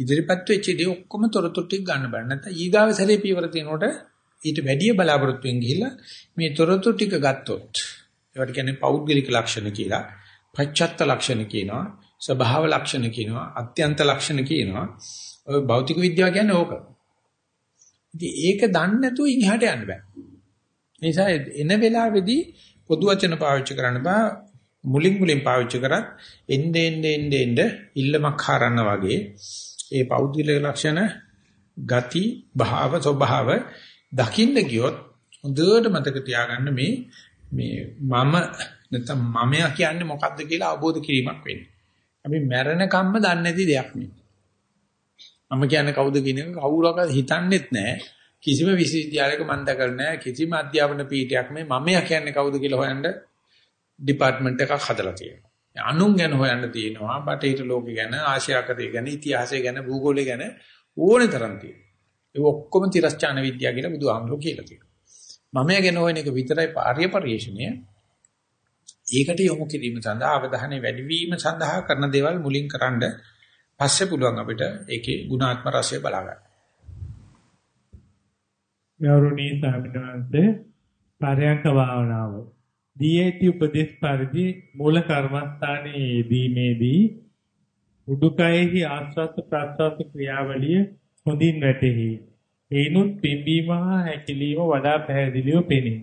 ඉදිරිපත් වෙච්ච දේ ඔක්කොම තොරතුරු ටික ගන්න බෑ. නැත්නම් ඊගාව සැරේ පියවර තිනකොට ඊට වැඩිය බලාපොරොත්තුෙන් ගිහිල්ලා මේ තොරතුරු ටික ගත්තොත් ඒවට කියන්නේ පෞද්ගලික ලක්ෂණ කියලා. පච්චත්ත ලක්ෂණ කියනවා. ස්වභාව ලක්ෂණ කියනවා, අත්‍යන්ත ලක්ෂණ කියනවා. ඔය භෞතික විද්‍යාව කියන්නේ ඕක. ඉතින් ඒක දන්නේ නැතුව ඉහට යන්න බෑ. ඒ නිසා එන වෙලාවේදී පොදු වචන පාවිච්චි කරන්න බෑ. මුලින් මුලින් පාවිච්චි කරත් එnde ende ende ende ඉල්ලමක් හරන්න වගේ ඒ පෞද්ගලික ලක්ෂණ ගති භාව ස්වභාව දකින්න ගියොත් හොඳට මතක තියාගන්න මේ මේ මම නැත්නම් මමයා කියන්නේ මොකක්ද කියලා අවබෝධ කිරීමක් වෙන්නේ. අපි මැරෙන කම්ම දන්නේ නැති දෙයක් නේ. මම කියන්නේ කවුද කියන එක කවුරක්වත් හිතන්නේත් නැහැ. කිසිම විශ්වවිද්‍යාලයක මම දැකලා නැහැ. කිසිම අධ්‍යාපන පීඨයක් මේ මමයා කියන්නේ කවුද කියලා හොයන්න ඩිපාර්ට්මන්ට් එකක් හදලා තියෙනවා. අනුන් ගැන හොයන්න තියෙනවා. බටහිර ලෝකෙ ගැන, ආසියාකරය ගැන, ඉතිහාසය ගැන, භූගෝලය ගැන ඕනේ තරම් තියෙනවා. ඒ ඔක්කොම තිරස්චාන විද්‍යාව කියලා බුදුහාමුදුරුවෝ කියලා තියෙනවා. මමයා ගැන හොයන එක විතරයි පාර්ය පරිශ්‍රණය. ඒකට යොමු කිරීම සඳහා අවධානය වැඩිවීම සඳහා කරන දේවල් මුලින් කරන්ඩ පස්සේ පුළුවන් අපිට ඒකේ ගුණාත්ම රසය බලා ගන්න. ගෞරවනීය ස්වාමීන් පරයන්ක භාවනාව. දීයේති උපදේශ පරිදි මූල කර්මස්ථානයේ යෙදීමේදී උඩුකයෙහි ආස්වාද ප්‍රාස්වාද ක්‍රියාවලිය හොඳින් වැටහි. ඒනුත් පිම්බීම හා හැකිලිම වඩා පැහැදිලිව පෙනේ.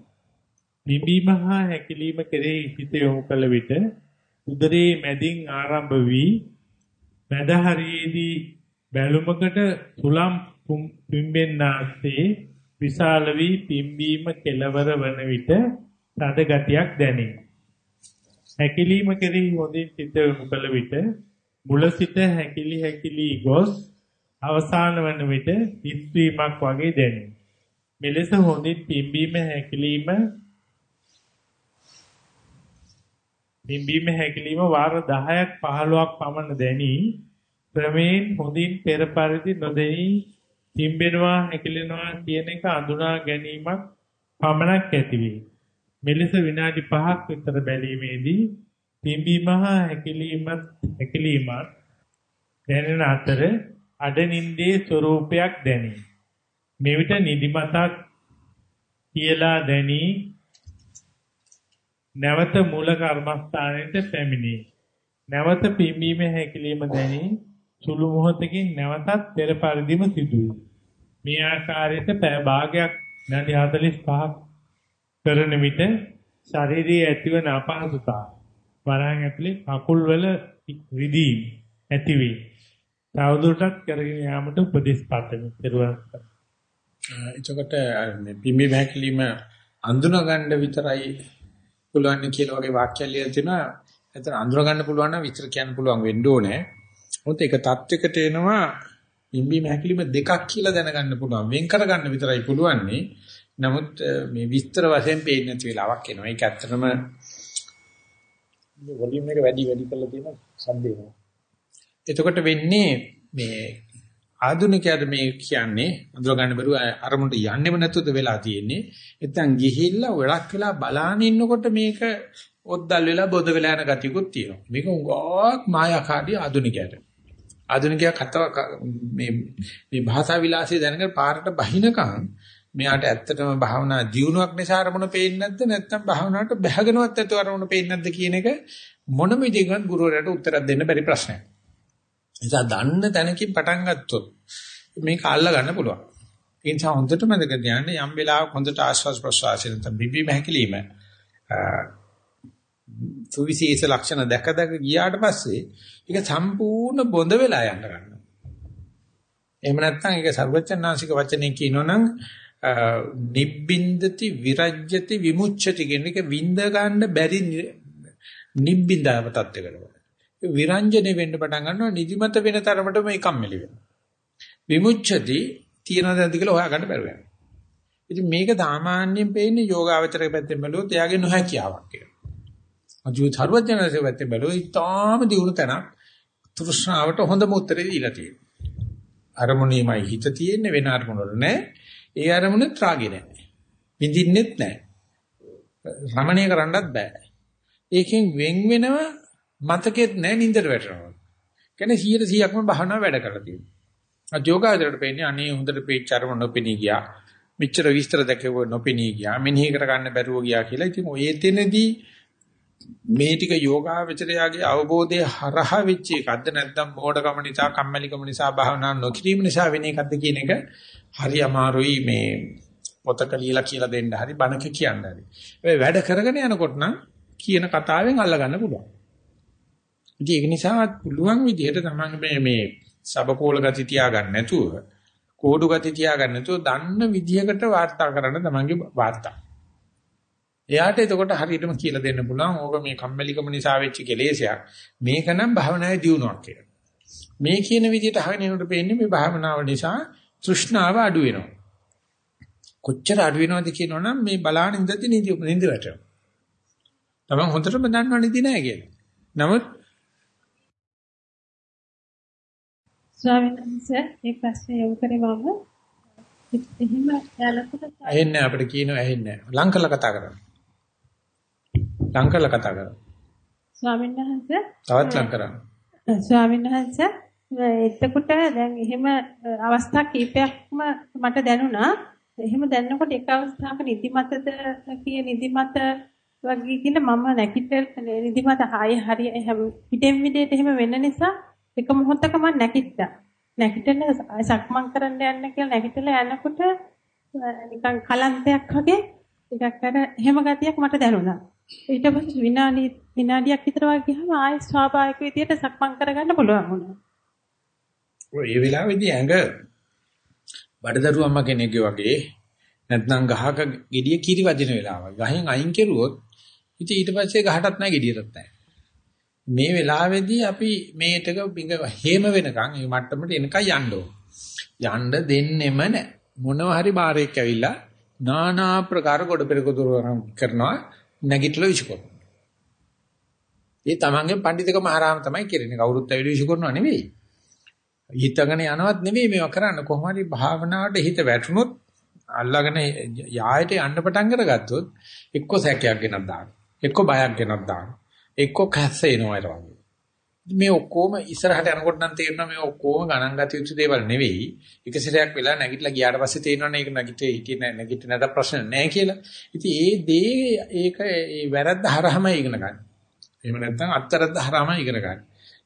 නිබීම හා හැකිලිම කෙරෙහි හිත යොමු කළ විට උදරයේ මැදින් ආරම්භ වී මැද හරියේදී බැලුමකට තුලම් පිම්බෙන්නාසේ විශාල වී පිම්බීම කෙලවර වන විට තද ගතියක් දැනේ. හැකිලිම කෙරෙහි හොඳින් සිත යොමු කළ විට මුල සිට හැකිලි හැකිලි ගොස් අවසාන වන විට හිස්වීමක් වගේ දැනේ. මෙලෙස හොඳින් පිම්බීම හැකිලිම පිම්බීම හැකිලිම වාර 10ක් 15ක් පමණ දැනි ක්‍රමයෙන් හොඳින් පෙර පරිදි නොදෙනි පිම්බෙනවා හැකිලෙනවා කියන එක අඳුනා ගැනීමක් පමණක් ඇති වේ. මෙලෙස විනාඩි 5ක් විතර බැලීමේදී පිම්බීම හා හැකිලීමත් හැකිලීමත් දැනෙන අතර අඩනින්දේ ස්වરૂපයක් දැනේ. මෙවිට නිදිමතක් කියලා දැනී නැවත මූල කර්මස්ථානයට පැමිණේ. නැවත පිම්බීම හැකිලිම දැනී සුළු මොහොතකින් නැවතත් පෙර පරිදිම සිදුවේ. මේ ආකාරයට පැය භාගයක් විනාඩි 45ක් කරන විට ශරීරයේ ඇතිවන අපහසුතාව වරහන් ඇතුලේ කකුල් වල රිදීම් ඇති වේ. තවදුරටත් කරගෙන යාමට උපදෙස් පතමි. පෙරවන්. එතකොට මේ පිම්බි බහැකලීම අඳුන ගන්න විතරයි පුළුවන් කියලා වගේ වාක්‍යයක් ලියලා තිනවා. එතන අඳුර ගන්න පුළුවන් නම් විතර කියන්න පුළුවන් වෙන්න ඕනේ. මොකද ඒක தත්වයකට එනවා පිම්බීම හැකිලිම දෙකක් කියලා දැනගන්න පුළුවන්. වෙන් කරගන්න විතරයි පුළුවන්නේ. නමුත් මේ විස්තර වශයෙන් පේන්නේ නැති වෙලාවක් එනවා. ඒක ඇත්තටම වොලියුම් එක වැඩි වැඩි කරලා තියෙන සම්දේනවා. එතකොට වෙන්නේ මේ ආධුනිකයාද මේ කියන්නේ අඳුර ගන්න බැරුව අරමුණට යන්නෙම නැතුවද වෙලා තියෙන්නේ. නැත්නම් ගිහිල්ලා වෙලක් වෙලා බලාන ඉන්නකොට මේක ඔද්දල් වෙලා බොද වෙලා යන ගතියකුත් තියෙනවා. මේක උගාවක් මායාකාරී ආධුනිකයට. ආධුනිකයා කතාව මේ මේ භාෂා විලාසය දැනගෙන පාරට බහිනකම් මෙයාට ඇත්තටම භාවනා දියුණුවක් නිසා අරමුණ පේන්නේ නැද්ද නැත්නම් භාවනාවට බහගෙනවත් නැතුව අරමුණ පේන්නේ නැද්ද කියන එක මොනම විදිහකින්වත් ගුරුවරයාට උත්තරයක් දෙන්න බැරි ප්‍රශ්නයක්. නිසා දන්න තැනකින් පටන් ගත්තොත් මේක අල්ලා ගන්න පුළුවන්. ඒ නිසා හොඳට මතක තියාගන්න යම් වෙලාවක හොඳට ආශ්වාස ප්‍රශ්වාසය නැත්නම් බිබි මහකිලිම සුවිශේෂ ලක්ෂණ දැක දැක ගියාට පස්සේ ඒක සම්පූර්ණ බොඳ වෙලා යන්න ගන්නවා. එහෙම නැත්නම් ඒක සර්වචන්නාංශික වචනේ කියනොනම් නිබ්බින්දති විරජ්‍යති විමුච්ඡති කියන එක විඳ ගන්න බැරි නිබ්බින්දාව තත්ත්වයකට. විරංජනේ වෙන්න පටන් ගන්නවා නිදිමත වෙන තරමට මේ කම්මැලි වෙනවා. විමුච්ඡති තියනද නැති කියලා හොයාගන්න බැරුව යනවා. ඉතින් මේක සාමාන්‍යයෙන් පේන්නේ යෝගාවචරයේ පැත්තෙන් බැලුවොත් එයාගේ නොහැකියාවක් කියලා. අජු චරවඥාසේ පැත්තෙන් බැලුවොත් ඊටාම දියුණු තැනක් තෘෂ්ණාවට හොඳම උත්තරේ දීලා තියෙනවා. අරමුණේමයි හිත තියෙන්නේ වෙන අරමුණ වල නෑ. ඒ අරමුණ ත්‍රාගේ නෑ. විඳින්නෙත් නෑ. රමණීය කරන්නත් බෑ. ඒකෙන් වෙන් වෙනවා මතකෙත් නැහැ නින්දට වැටෙනවා. කියන්නේ 100%ක්ම භාවනාව වැඩ කරලා තියෙනවා. අද යෝගාචරයට පෙන්නේ අනේ හොඳට පේච්චරම නොපෙනී ගියා. මෙච්චර විස්තර දැකව නොපෙනී ගියා. මෙනෙහි කර ගන්න බැරුව ගියා කියලා. ඉතින් ඔය එතනදී මේ ටික යෝගාචරයාගේ අවබෝධය හරහා වෙච්ච එකක්ද නැත්නම් මෝඩකම නිසා කම්මැලිකම නිසා භාවනා නොකිරීම නිසා වෙන එකක්ද කියන එක හරි අමාරුයි මේ පොතක ලියලා කියලා දෙන්න හරි බණක කියන්න හරි. වැඩ කරගෙන යනකොට නම් කියන කතාවෙන් අල්ල ගන්න පුළුවන්. ඉතින් ඒක නිසා පුළුවන් විදිහට තමයි මේ මේ සබකෝල ගති තියාගන්න නැතුව කෝඩු ගති තියාගන්න නැතුව දන්න විදිහකට වාර්තා කරන්න තමන්ගේ වාර්තා. එයාට එතකොට හරියටම කියලා දෙන්න පුළුවන් ඕක මේ කම්මැලිකම නිසා වෙච්ච කෙලෙසයක්. මේක නම් භාවනාවේ දියුණුවක් කියලා. මේ කියන විදිහට අහගෙන යනකොට පේන්නේ මේ භාවනාව නිසා තෘෂ්ණාව අඩු වෙනවා. කොච්චර අඩු වෙනවද කියනවනම් මේ බලාන ඉඳද්දි නිදි නිදි වැටෙනවා. තමන් හොඳටම දන්නව නිදි නැහැ කියලා. නමුත් ස්වාමීන් වහන්සේ මේ ප්‍රශ්නේ යොමු කරේ මම එහෙම යාලකට ඇහෙන්නේ අපිට කියනවා ඇහෙන්නේ ලං කරලා කතා කරන්න ලං කරලා කතා කරන්න ස්වාමීන් වහන්සේ තවත් ලං කරන්න ස්වාමීන් වහන්සේ එතකොට දැන් එහෙම අවස්ථා කීපයක්ම මට දැනුණා එහෙම දැනනකොට එක අවස්ථාවක නිදිමතද කිය නිදිමත වගේ කියන මම නැකිට නිදිමත ආයේ හරිය පිටෙන් විදිහට එහෙම වෙන්න නිසා එක මොහොතක මම නැගිට්ටා. නැගිටලා සක්මන් කරන්න යන්න කියලා නැගිටලා යනකොට නිකන් කලන්තයක් වගේ ටිකක් අර එහෙම ගතියක් මට දැනුණා. ඊට පස්සේ විනාඩි විනාඩියක් විතර වගේ ගියාම ආයෙ ස්වාභාවික විදියට සක්මන් කරගන්න පුළුවන් වුණා. ඔය ඒ වෙලාවේදී ඇඟ බඩදරු අම්මා කෙනෙක්ගේ වගේ නැත්නම් ගහක gediya කිරි වදින වෙලාවයි. ගහෙන් අයින් කෙරුවොත් ඉතින් ඊට පස්සේ ගහටත් නැහැ gediyටත් නැහැ. මේ වෙලාවේදී අපි මේටක බිඟ හේම වෙනකන් ඒ මට්ටමට එනකන් යන්න ඕන. යන්න දෙන්නෙම නැහැ. මොනවා හරි බාරයක් ඇවිල්ලා নানা ප්‍රකාර කොට පෙරක කරනවා නැගිටලා විශ්කොන. ඒ තමන්ගේ පඬිතුකම හරහාම තමයි කරන්නේ. කවුරුත් ඇවිල්ලා විශ්කොනව නෙවෙයි. හිතගෙන යනවත් නෙවෙයි මේවා කරන්න. කොහොම හරි භාවනාවට හිත වැටුනොත් අල්ලගෙන යායට යන්න පටන් අරගත්තොත් එක්ක සැකයක් ගෙනත් දානවා. එක්ක බයක් ගෙනත් දානවා. එක්ක කැස්ස එනවා ඊට වගේ. මේ ඔක්කොම ඉස්සරහට යනකොට නම් තේරෙනවා මේ ඔක්කොම ගණන් ගත යුතු දේවල් නෙවෙයි. එක සැරයක් වෙලා නැගිටලා ගියාට පස්සේ තේරෙනවනේ ඒක නැගිටේ හිටියේ නැහැ නැගිට නැද ප්‍රශ්න නැහැ කියලා. ඉතින් ඒ දේ ඒක ඒ වැරද්ද හරහම ඉගෙන ගන්න. එහෙම නැත්නම් අත්තරද්ද හරහම ඉගෙන ගන්න.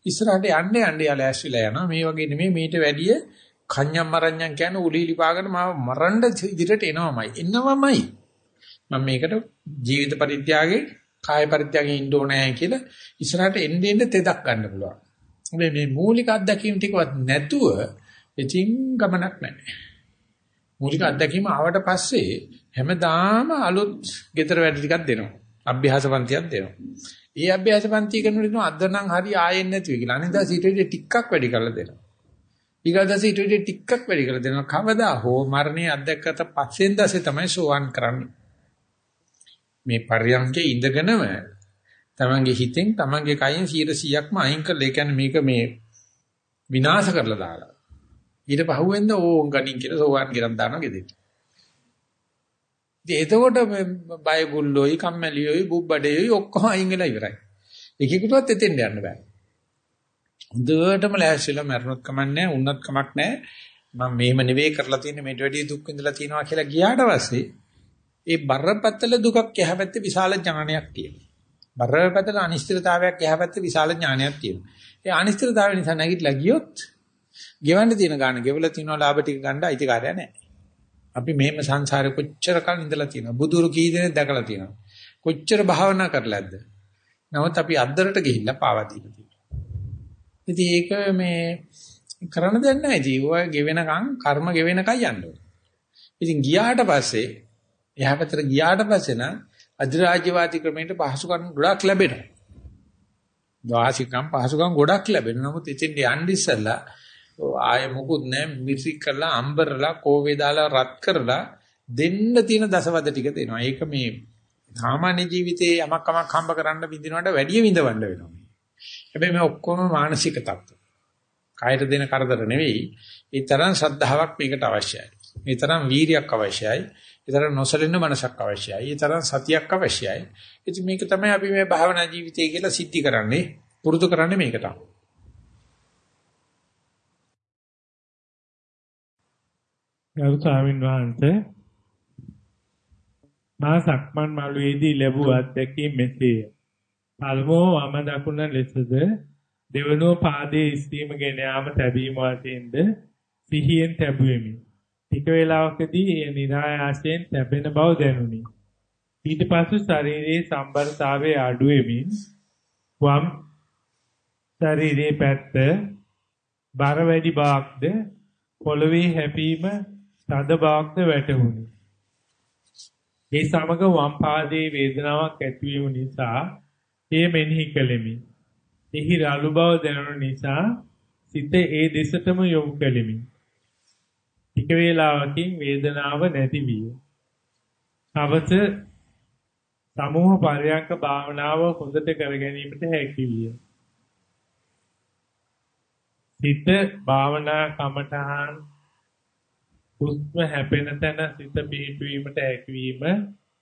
ඉස්සරහට යන්න යන්න යාලා ඇස්විලා යනවා. මේ වගේ නෙමෙයි මීට වැඩිය කන්‍යම් මරණ්‍යම් කියන උලීලි පාගන මාව මරන්න ඉදිරියට එනවමයි. එනවමයි. මම මේකට ජීවිත පරිත්‍යාගයේ කාය පරිත්‍යාගයේ ඉන්න ඕනේ කියලා ඉස්සරහට එන්නේ එන්නේ තෙදක් ගන්න පුළුවන්. මේ මේ මූලික අත්දැකීම් ටිකවත් නැතුව ඉතින් ගමනක් නැහැ. මූලික අත්දැකීම ආවට පස්සේ හැමදාම අලුත් ගෙදර වැඩ ටිකක් දෙනවා. අභ්‍යාස පන්තියක් දෙනවා. ඒ අභ්‍යාස පන්තිය කරනකොට අද නම් හරි ආයෙත් නැතුව කියලා. අනිදා සීටේ ටිකක් වැඩි කරලා දෙනවා. ඊගාදස ඊට ටිකක් වැඩි කරලා දෙනවා. කවදා හෝ මරණය අත්දැකකට පස්සෙන් දැසේ තමයි සෝවන් කරන්නේ. මේ පරියන්කේ ඉඳගෙනම තමන්ගේ හිතෙන් තමන්ගේ කයින් 100%ක්ම අයින් කරලා ඒ කියන්නේ මේක මේ විනාශ කරලා දාලා. ඊට පහුවෙන්ද ඕන් ගණින් කියලා සෝවාන් ගිරන් දානවා ගෙදෙට. ඉතින් එතකොට බය ගුල්ලෝයි කම්මැලියෝයි බුබ්බඩේයි ඔක්කොම අයින් වෙලා ඉවරයි. එකෙකුටවත් එතෙන් යන්න බෑ. හොඳටම ලෑස්තිලා මරණොත් කමන්නේ උන්නත් කමක් නැහැ. මම මෙහෙම නෙවෙයි කරලා තියෙන්නේ මේට වැඩිය දුක් විඳලා තියෙනවා කියලා ගියාට පස්සේ ඒ බරපතල දුකක් යහපැත්තේ විශාල ඥානයක් තියෙනවා. බරපතල අනිශ්චිතතාවයක් යහපැත්තේ විශාල ඥානයක් තියෙනවා. ඒ අනිශ්චිතතාවය නිසා නැගිටලා ගියොත් ගෙවන්න තියෙන ගාන ගෙවලා තියෙනවා ලාභ ටික ගන්න අයිතිකාරය නැහැ. අපි මෙහෙම සංසාරේ කොච්චර කල් ඉඳලා තියෙනවා. බුදුරු කී දෙනෙක් දැකලා තියෙනවා. කොච්චර භාවනා කරලාද? නමුත් අපි අද්දරට ගිහිල්ලා පාවා දීලා තියෙනවා. ඉතින් ඒක මේ කරන්න දෙයක් නැහැ. ඉතින් ඔය ගෙවෙනකන් කර්ම ගෙවෙනකන් යන්න ඕනේ. ඉතින් ගියාට පස්සේ එහා පැත්තට ගියාට පස්සේ නම් අධිරාජ්‍යවාදී ක්‍රමයට පහසුකම් ගොඩක් ලැබෙනවා. වාසිකම් පහසුකම් ගොඩක් ලැබෙනවා. නමුත් ඉතින් යන්න ඉස්සෙල්ලා ආය මොකුත් නැහැ මිසි කරලා අම්බරලා කෝවේ දාලා රත් කරලා දෙන්න තියෙන දසවද ටික දෙනවා. ඒක මේ සාමාන්‍ය ජීවිතයේ යමක් කමක් හම්බ කරන්න විඳිනවට වැඩිය විඳවන්න වෙනවා. හැබැයි මේ ඔක්කොම මානසික තත්ත්ව. කායට දෙන කරදර නෙවෙයි. ඒ තරම් ශ්‍රද්ධාවක් මේකට අවශ්‍යයි. ඒ තරම් වීරියක් අවශ්‍යයි. ඒ තරම් නොසලෙන මනසක් අවශ්‍යයි. ඒ තරම් සතියක් අවශ්‍යයි. ඉතින් මේක තමයි අපි මේ භාවනා ජීවිතය කියලා සිද්ධි කරන්නේ. පුරුදු කරන්නේ මේක තමයි. ගරු ස්වාමීන් වහන්සේ මා සක්මන් මළුවේදී ලැබූ අත්දැකීම් මෙසේය. පළමුව වම දකුණ ලෙසද දෙවනුව පාදයේ ඉස්වීම ගෙන යාම තැබීම වශයෙන්ද සිහියෙන් තැබුවෙමි. ටික වේලාවකදී එය નિરાයාසයෙන් තැබෙන බව දැනුනි. ඊට පසු ශරීරයේ සම්බරතාවයේ අඩු වෙමින් වම් ශරීරයේ පැත්ත බර වැඩි බවක්ද පොළවේ හැපීම තද බවක්ද වැටහුණි. ඒ සමග වම් පාදයේ වේදනාවක් ඇතිවීම නිසා එය මෙනෙහි කළෙමි. එහි රළු බව දැනුන නිසා සිත ඒ දෙසටම යොමු කළෙමි. ටික වේලාවකින් වේදනාව නැති විය. අවස සමූහ පරයන්ක භාවනාව හොඳට කර ගැනීමට හැකි විය. සිත භාවනා කමඨහන් හුස්ම හැපෙන තැන සිත පිහිටවීමට හැකියවීම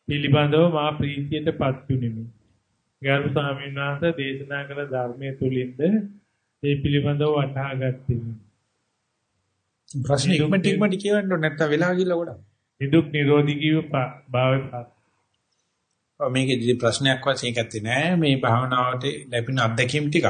පිළිබඳව මා ප්‍රීතියටපත් වුනිමි. ගරු ස්වාමීන් වහන්සේ දේශනා කළ ධර්මයේ තුලින්ද ඒ පිළිබඳව වටහා ගත්තෙමි. ප්‍රශ්න ඉක්මනට ඉක්මනට කියවන්න ඕනේ නැත්නම් වෙලා ගිහලා ගොඩක්. නිදුක් නිරෝධී කිව භාවපත්. මේකේදී ප්‍රශ්නයක් වශයෙන් ඇත්තේ නෑ මේ භාවනාවට ලැබෙන අත්දැකීම් ටිකක්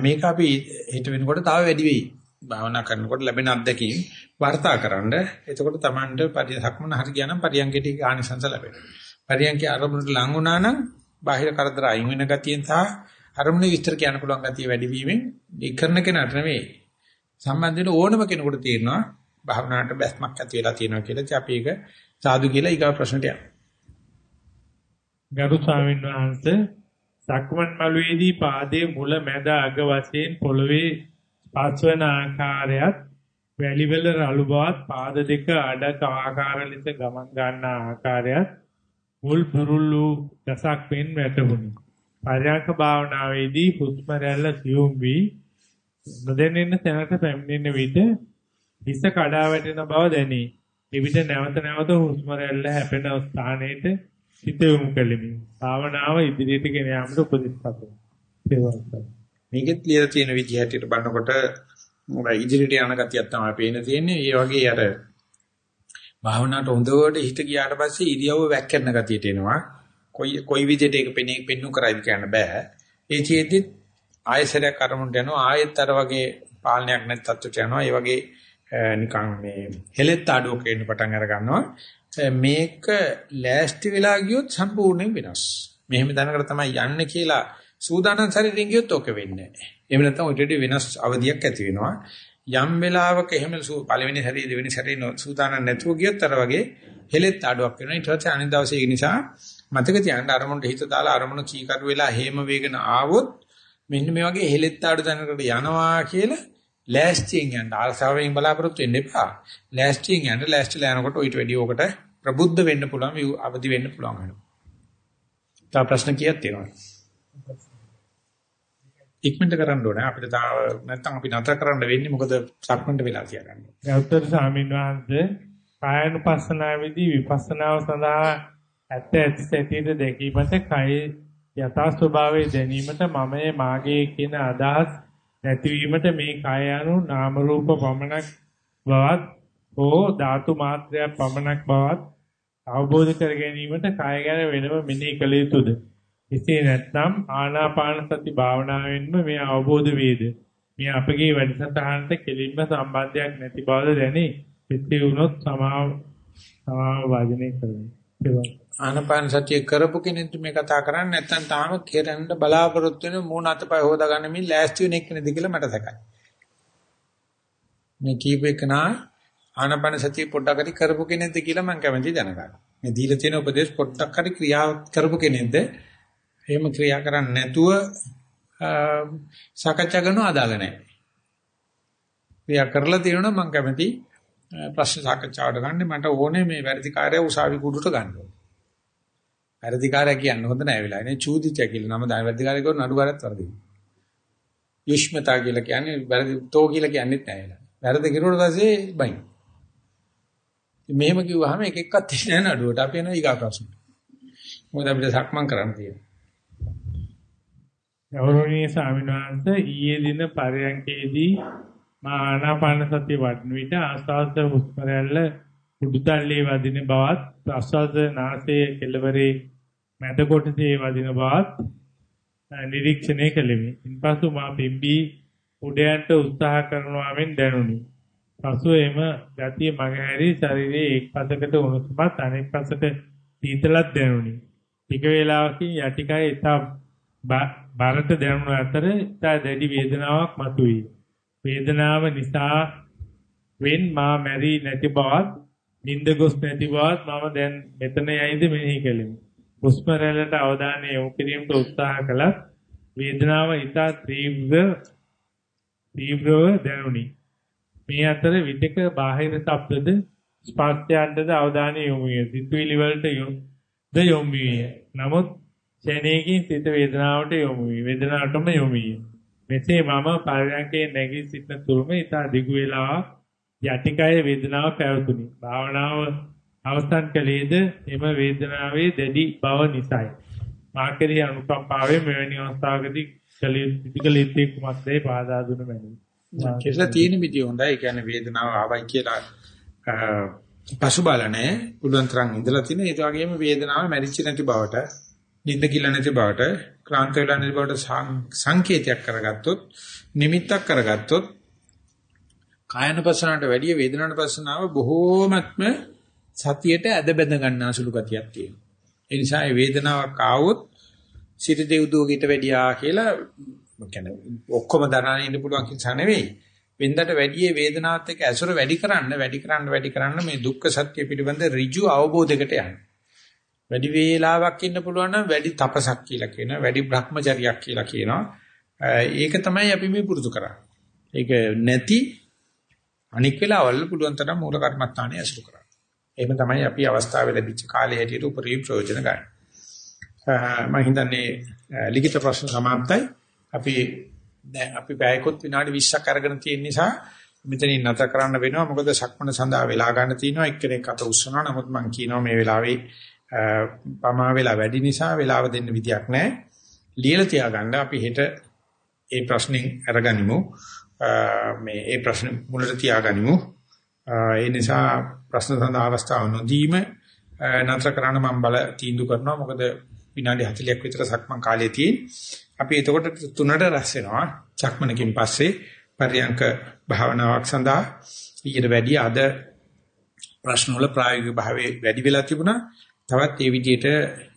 මේක අපි හිත වෙනකොට තව වැඩි වෙයි. භාවනා කරනකොට ලැබෙන අත්දැකීම් වර්තාකරනද එතකොට Tamanට පරිසක්මන හරි ගියා නම් පරියන්කේට ආනිසංස ලැබෙනවා. පරියන්කේ අරමුණට ලං වුණා නම් බාහිර කරදර අයින් වෙන ගතියෙන් සහ අරමුණේ විස්තර කියන්න පුළුවන් ගතිය වැඩි වීමෙන් ඒ කරන කෙනාට නෙවෙයි සම්බන්ධ වෙන ඕනම කෙනෙකුට තේරෙනවා භාවනාවට බැස්මක් ඇති වෙලා තියෙනවා කියලා. ඉතින් අපි ඒක සාදු කියලා ඊගා ප්‍රශ්නට යමු. ගරු ස්වාමීන් වහන්සේ සක්මන් මළුවේදී පාදයේ මුල මැද අග වශයෙන් පොළවේ ස්පර්ශවන ආකාරයත් වැලිවල රළු බවත් පාද දෙක අඩ ආකාර ලෙස ගමන් ගන්න ආකාරයත් මුල් පුරුළු දසක් වෙන් වැටුණි. පරයන්ක භාවනාවේදී හුස්ම රැල්ල සියුම් වී නොදැනෙන තැනට පැමිණෙන විට හිස කඩා වැටෙන බව දැනේ. එවිට නැවත නැවත හුස්ම රැල්ල හැපෙන ස්ථානයට සිත යොමු කෙලිමි. භාවනාව ඉදිරියට ගෙන යාමට උපදෙස් පතමි. මේකෙත් ලියලා තියෙන විදිහ හැටියට බලනකොට ඉදිරියට යන ගතියක් තමයි පේන තියෙන්නේ. ඒ වගේ අර භාවනාවට හොඳට හිත ගියාට පස්සේ ඉරියව්ව වැක්කෙන ගතියට එනවා. කොයි කොයි විදිහට ඒක පෙන්නේ පෙන්නු කරයිද කියන්න බෑ. ඒ චේතිත් ආයසරයක් අරමුණට යනවා ආයෙත් අර වගේ පාලනයක් නැති තත්ත්වයට යනවා. ඒ වගේ නිකන් මේ හෙලෙත් ආඩුවක එන්න පටන් අර ගන්නවා. මේක ලෑස්ති වෙලා ගියොත් සම්පූර්ණයෙන් වෙනස්. මෙහෙම දැනකට තමයි යන්නේ කියලා සූදානම් ශරීරයෙන් ගියොත් ඔක වෙන්නේ නැහැ. එහෙම නැත්නම් ඔය ටෙඩි වෙනස් අවධියක් ඇති වෙනවා. යම් වෙලාවක එහෙම පළවෙනි ශරීරය දෙවෙනි ශරීරය සූදානම් නැතුව ගියොත් අර වගේ හෙලෙත් ආඩුවක් වෙනවා. ඊට පස්සේ අනිත් දවසේ ඒ නිසා මතක තියාගන්න අරමුණට හිත දාලා අරමුණ කීකරු වෙලා හේම වේගන ආවොත් මෙන්න මේ වගේ හෙලෙත් ආඩු දැනකට යනවා කියලා ලෑස්තියෙන් යන්න ආසාවෙන් බලාපොරොත්තු වෙන්න එපා. ලෑස්තියෙන් යන්න ලෑස්තිලා යනකොට ඊට වැඩි ඕකට ප්‍රබුද්ධ වෙන්න පුළුවන් අවදි වෙන්න පුළුවන් වෙනවා. තව ප්‍රශ්න කීයක් තියෙනවද? ඉක්මනට කරන්න ඕනේ. අපිට තාම නැත්තම් අපි නතර කරන්න වෙන්නේ මොකද සක්මන්ට වෙලා තියාගන්න. ගෞතම ස්වාමීන් වහන්සේ කායනුපස්සනාවේදී විපස්සනාව සඳහා ඇත්ත ඇති සැටියට දැකීමට කය යථා ස්වභාවය දැනීමට මමයේ මාගේ කියන අදහස් නැතිවීමට මේ කය anu නාම රූප පමණක් බවත් හෝ ධාතු මාත්‍රයක් පමණක් බවත් අවබෝධ කර ගැනීමට කය ගැන වෙනම මෙනෙහි කළ යුතුද? එසේ නැත්නම් ආනාපාන සති භාවනාවෙන්ම මේ අවබෝධ වේද? මේ අපගේ වැඩසටහනට කෙලින්ම සම්බන්ධයක් නැති බවද දැනේ. පිටේ වුණොත් සමාව සමාව වාදනය කරමු. ආනාපාන සතිය කරපු කෙනෙක් මේ කතා කරන්නේ නැත්නම් තාම කෙරෙන්න බලාපොරොත්තු වෙන මූණ අතපය හොදා ගන්න මින් ලෑස්ති වෙන එක්කෙනෙක්ද කියලා මට සැකයි. මේ කීප එකනා ආනාපාන සතිය පොඩ්ඩක් හරි කරපු කෙනෙක්ද කියලා මම කැමති දැනගන්න. මේ දීලා තියෙන උපදේශ පොඩ්ඩක් හරි ක්‍රියා කරපු කෙනෙක්ද? එහෙම ක්‍රියා කරන්නේ නැතුව සාකච්ඡා කරනවා අදාළ නැහැ. ක්‍රියා කරලා තියෙනවා මම කැමති ප්‍රශ්න සාකච්ඡාවට ගන්න මට ඕනේ මේ වැඩිකාරය උසාවි කුඩුට ගන්න ඕනේ. වැඩිකාරය කියන්නේ හොඳ නෑ වෙලා. ඉන්නේ චූදිච කියලා නම දාන වැඩිකාරය කරන නඩුකාරයත් වරදින. යුෂ්මතා කියලා කියන්නේ වැරදි තෝ කියලා කියන්නේත් නෑ වෙලා. වැරදි කිරුවට පස්සේ බයින්. මෙහෙම කිව්වහම එක එකක් තියෙන නඩුවට අපි එනවා ඊගා ප්‍රශ්න. මොකද අපිට සක්මන් කරන්න තියෙනවා. ගෞරවනීය ස්වාමීන් වහන්සේ ඊයේ දින පරයන්කේදී මා ආනාපාන සතිය වඩන විට ආස්වාද හුස්ම රැල්ල උඩුතල්ලේ වදින බවත් ප්‍රස්වාද නාසයේ කෙළවරේ මැද කොටසේ වදින බවත් නිරීක්ෂණය කළෙමි. ඉන්පසු මා පිම්බී උඩයන්ට උත්සාහ කරනවා මෙන් දැනුනි. පසු එම ගතිය මගහැරී ශරීරයේ එක් පසකට උණුසුමත් අනෙක් පසට සීතලක් දැනුනි. ටික වේලාවකින් යටිකය ඉතා බරට දැනුණු අතර ඉතා දැඩි වේදනාවක් මතුවේ. වේදනාව නිසා වෙන් මා මැරි නැති බවත් නිින්ද ගොස් නැති බවත් මම දැන් මෙතන යයිද මෙනෙහි කළෙමි. හුස්ම රැල්ලට අවධානය යොමු කිරීමට උත්සාහ කළත් වේදනාව ඉතා තීව්‍ර තීව්‍රව දැනුනි. මේ අතර විටක බාහිර ශබ්දද ස්පර්ශයන්ටද අවධානය යොමු විය. සිතුවිලි වලට යොමු විය. නමුත් ක්ෂණයකින් සිත වේදනාවට යොමු විය. වේදනාවටම යොමු විය. මෙසේ මම පරයන්කේ නැගී සිටින තුරුම ඉතා දිගු වේලාවක් යටිකය වේදනාව පැවතුණි. භාවනාව අවසන් කළේද එම වේදනාවේ දැඩි බව නිසායි. මා කෙරෙහි අනුකම්පාවෙන් මෙවැනි අවස්ථාවකදී කළ යුත්තේ කුමක්දයි පාදා දුන මැනවි. කියලා තියෙන විදිය හොඳයි. ඒ කියන්නේ වේදනාව ආවයි කියලා පසුබලනේ උලුවන් තරම් ඉඳලා තියෙන ඒ වගේම වේදනාව මැරිච්ච නැති බවට නිින්ද කිල නැති බවට ක්ලාන්ත වෙලා නැති බවට සංකේතයක් කරගත්තොත් නිමිත්තක් කරගත්තොත් කායනපසනාවට වැඩිය වේදනානුපසනාව බොහෝමත්ම සතියට ඇද බැඳ ගන්න අසුළු ගතියක් තියෙනවා. ඒ නිසා මේ වේදනාවක් ආවොත් සිත දෙව්දුවකට වැඩියා කියලා කියන්නේ ඔක්කොම දරාගෙන ඉන්න පුළුවන් කිසිම නෙවෙයි. වෙන්දට වැඩි වේදනාවත් එක්ක ඇසුර වැඩි කරන්න වැඩි කරන්න වැඩි කරන්න මේ දුක්ඛ සත්‍ය පිළිබඳ ඍජු අවබෝධයකට යන්න. වැඩි වේලාවක් ඉන්න පුළුවන් නම් වැඩි තපසක් කියලා කියනවා වැඩි භ්‍රමචරියක් කියලා කියනවා. ඒක තමයි අපි මේ පුරුදු කරන්නේ. ඒක නැති අනික් වෙලාවල් පුළුවන් තරම් මූල කර්මස්ථානයේ අසුර කරන්න. එහෙම තමයි අපි අවස්ථාව ලැබිච්ච කාලේ හැටියට උපරිම ප්‍රයෝජන ගන්න. මම හිතන්නේ ලිඛිත ප්‍රශ්න સમાප්තයි. අපි දැන් අපි බෑයකොත් විනාඩි 20ක් අරගෙන තියෙන නිසා මෙතනින් නැත කරන්න වෙනවා. මොකද සක්මණ සඳහා වෙලා ගන්න තියෙනවා. එක්කෙනෙක් අත උස්සනවා. නමුත් මම කියනවා මේ වෙලාවේ පමා වෙලා වැඩි නිසා වෙලාව දෙන්න විදියක් නැහැ. ලියලා තියාගන්න අපි හෙට ඒ ප්‍රශ්نين අරගනිමු. මේ ඒ ප්‍රශ්න මුලට තියාගනිමු. ඒ නිසා ප්‍රශ්න සඳහා අවස්ථාව නොදීම නතර කරන්න මම බල තීන්දුව කරනවා මොකද විනාඩි 40ක් විතර සක්මන් කාලය තියෙන. අපි එතකොට තුනට රැස් වෙනවා. සක්මනකින් පස්සේ පරියංක භාවනාවක් සඳහා ඊට වැඩි අද ප්‍රශ්න වල ප්‍රායෝගික භාවයේ වැඩි වෙලා තිබුණා. තවත් ඒ විදිහට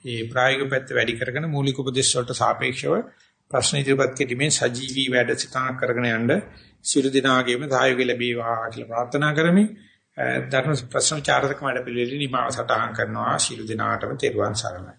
ඒ ප්‍රායෝගික පැත්ත වැඩි කරගෙන මූලික උපදේශ වලට සාපේක්ෂව ප්‍රශ්න ඉදිරිපත් කිරීමෙන් සජීවී වැඩ සිතාන කරගෙන යන්න සියලු දිනාගේම සහයෝගය ලැබේවා කියලා ප්‍රාර්ථනා කරමි. ධර්ම ප්‍රශ්න චාරක මඩ පිළිවෙලින් නිමාව සටහන් කරනවා සියලු දිනාටම තෙරුවන් සරණයි.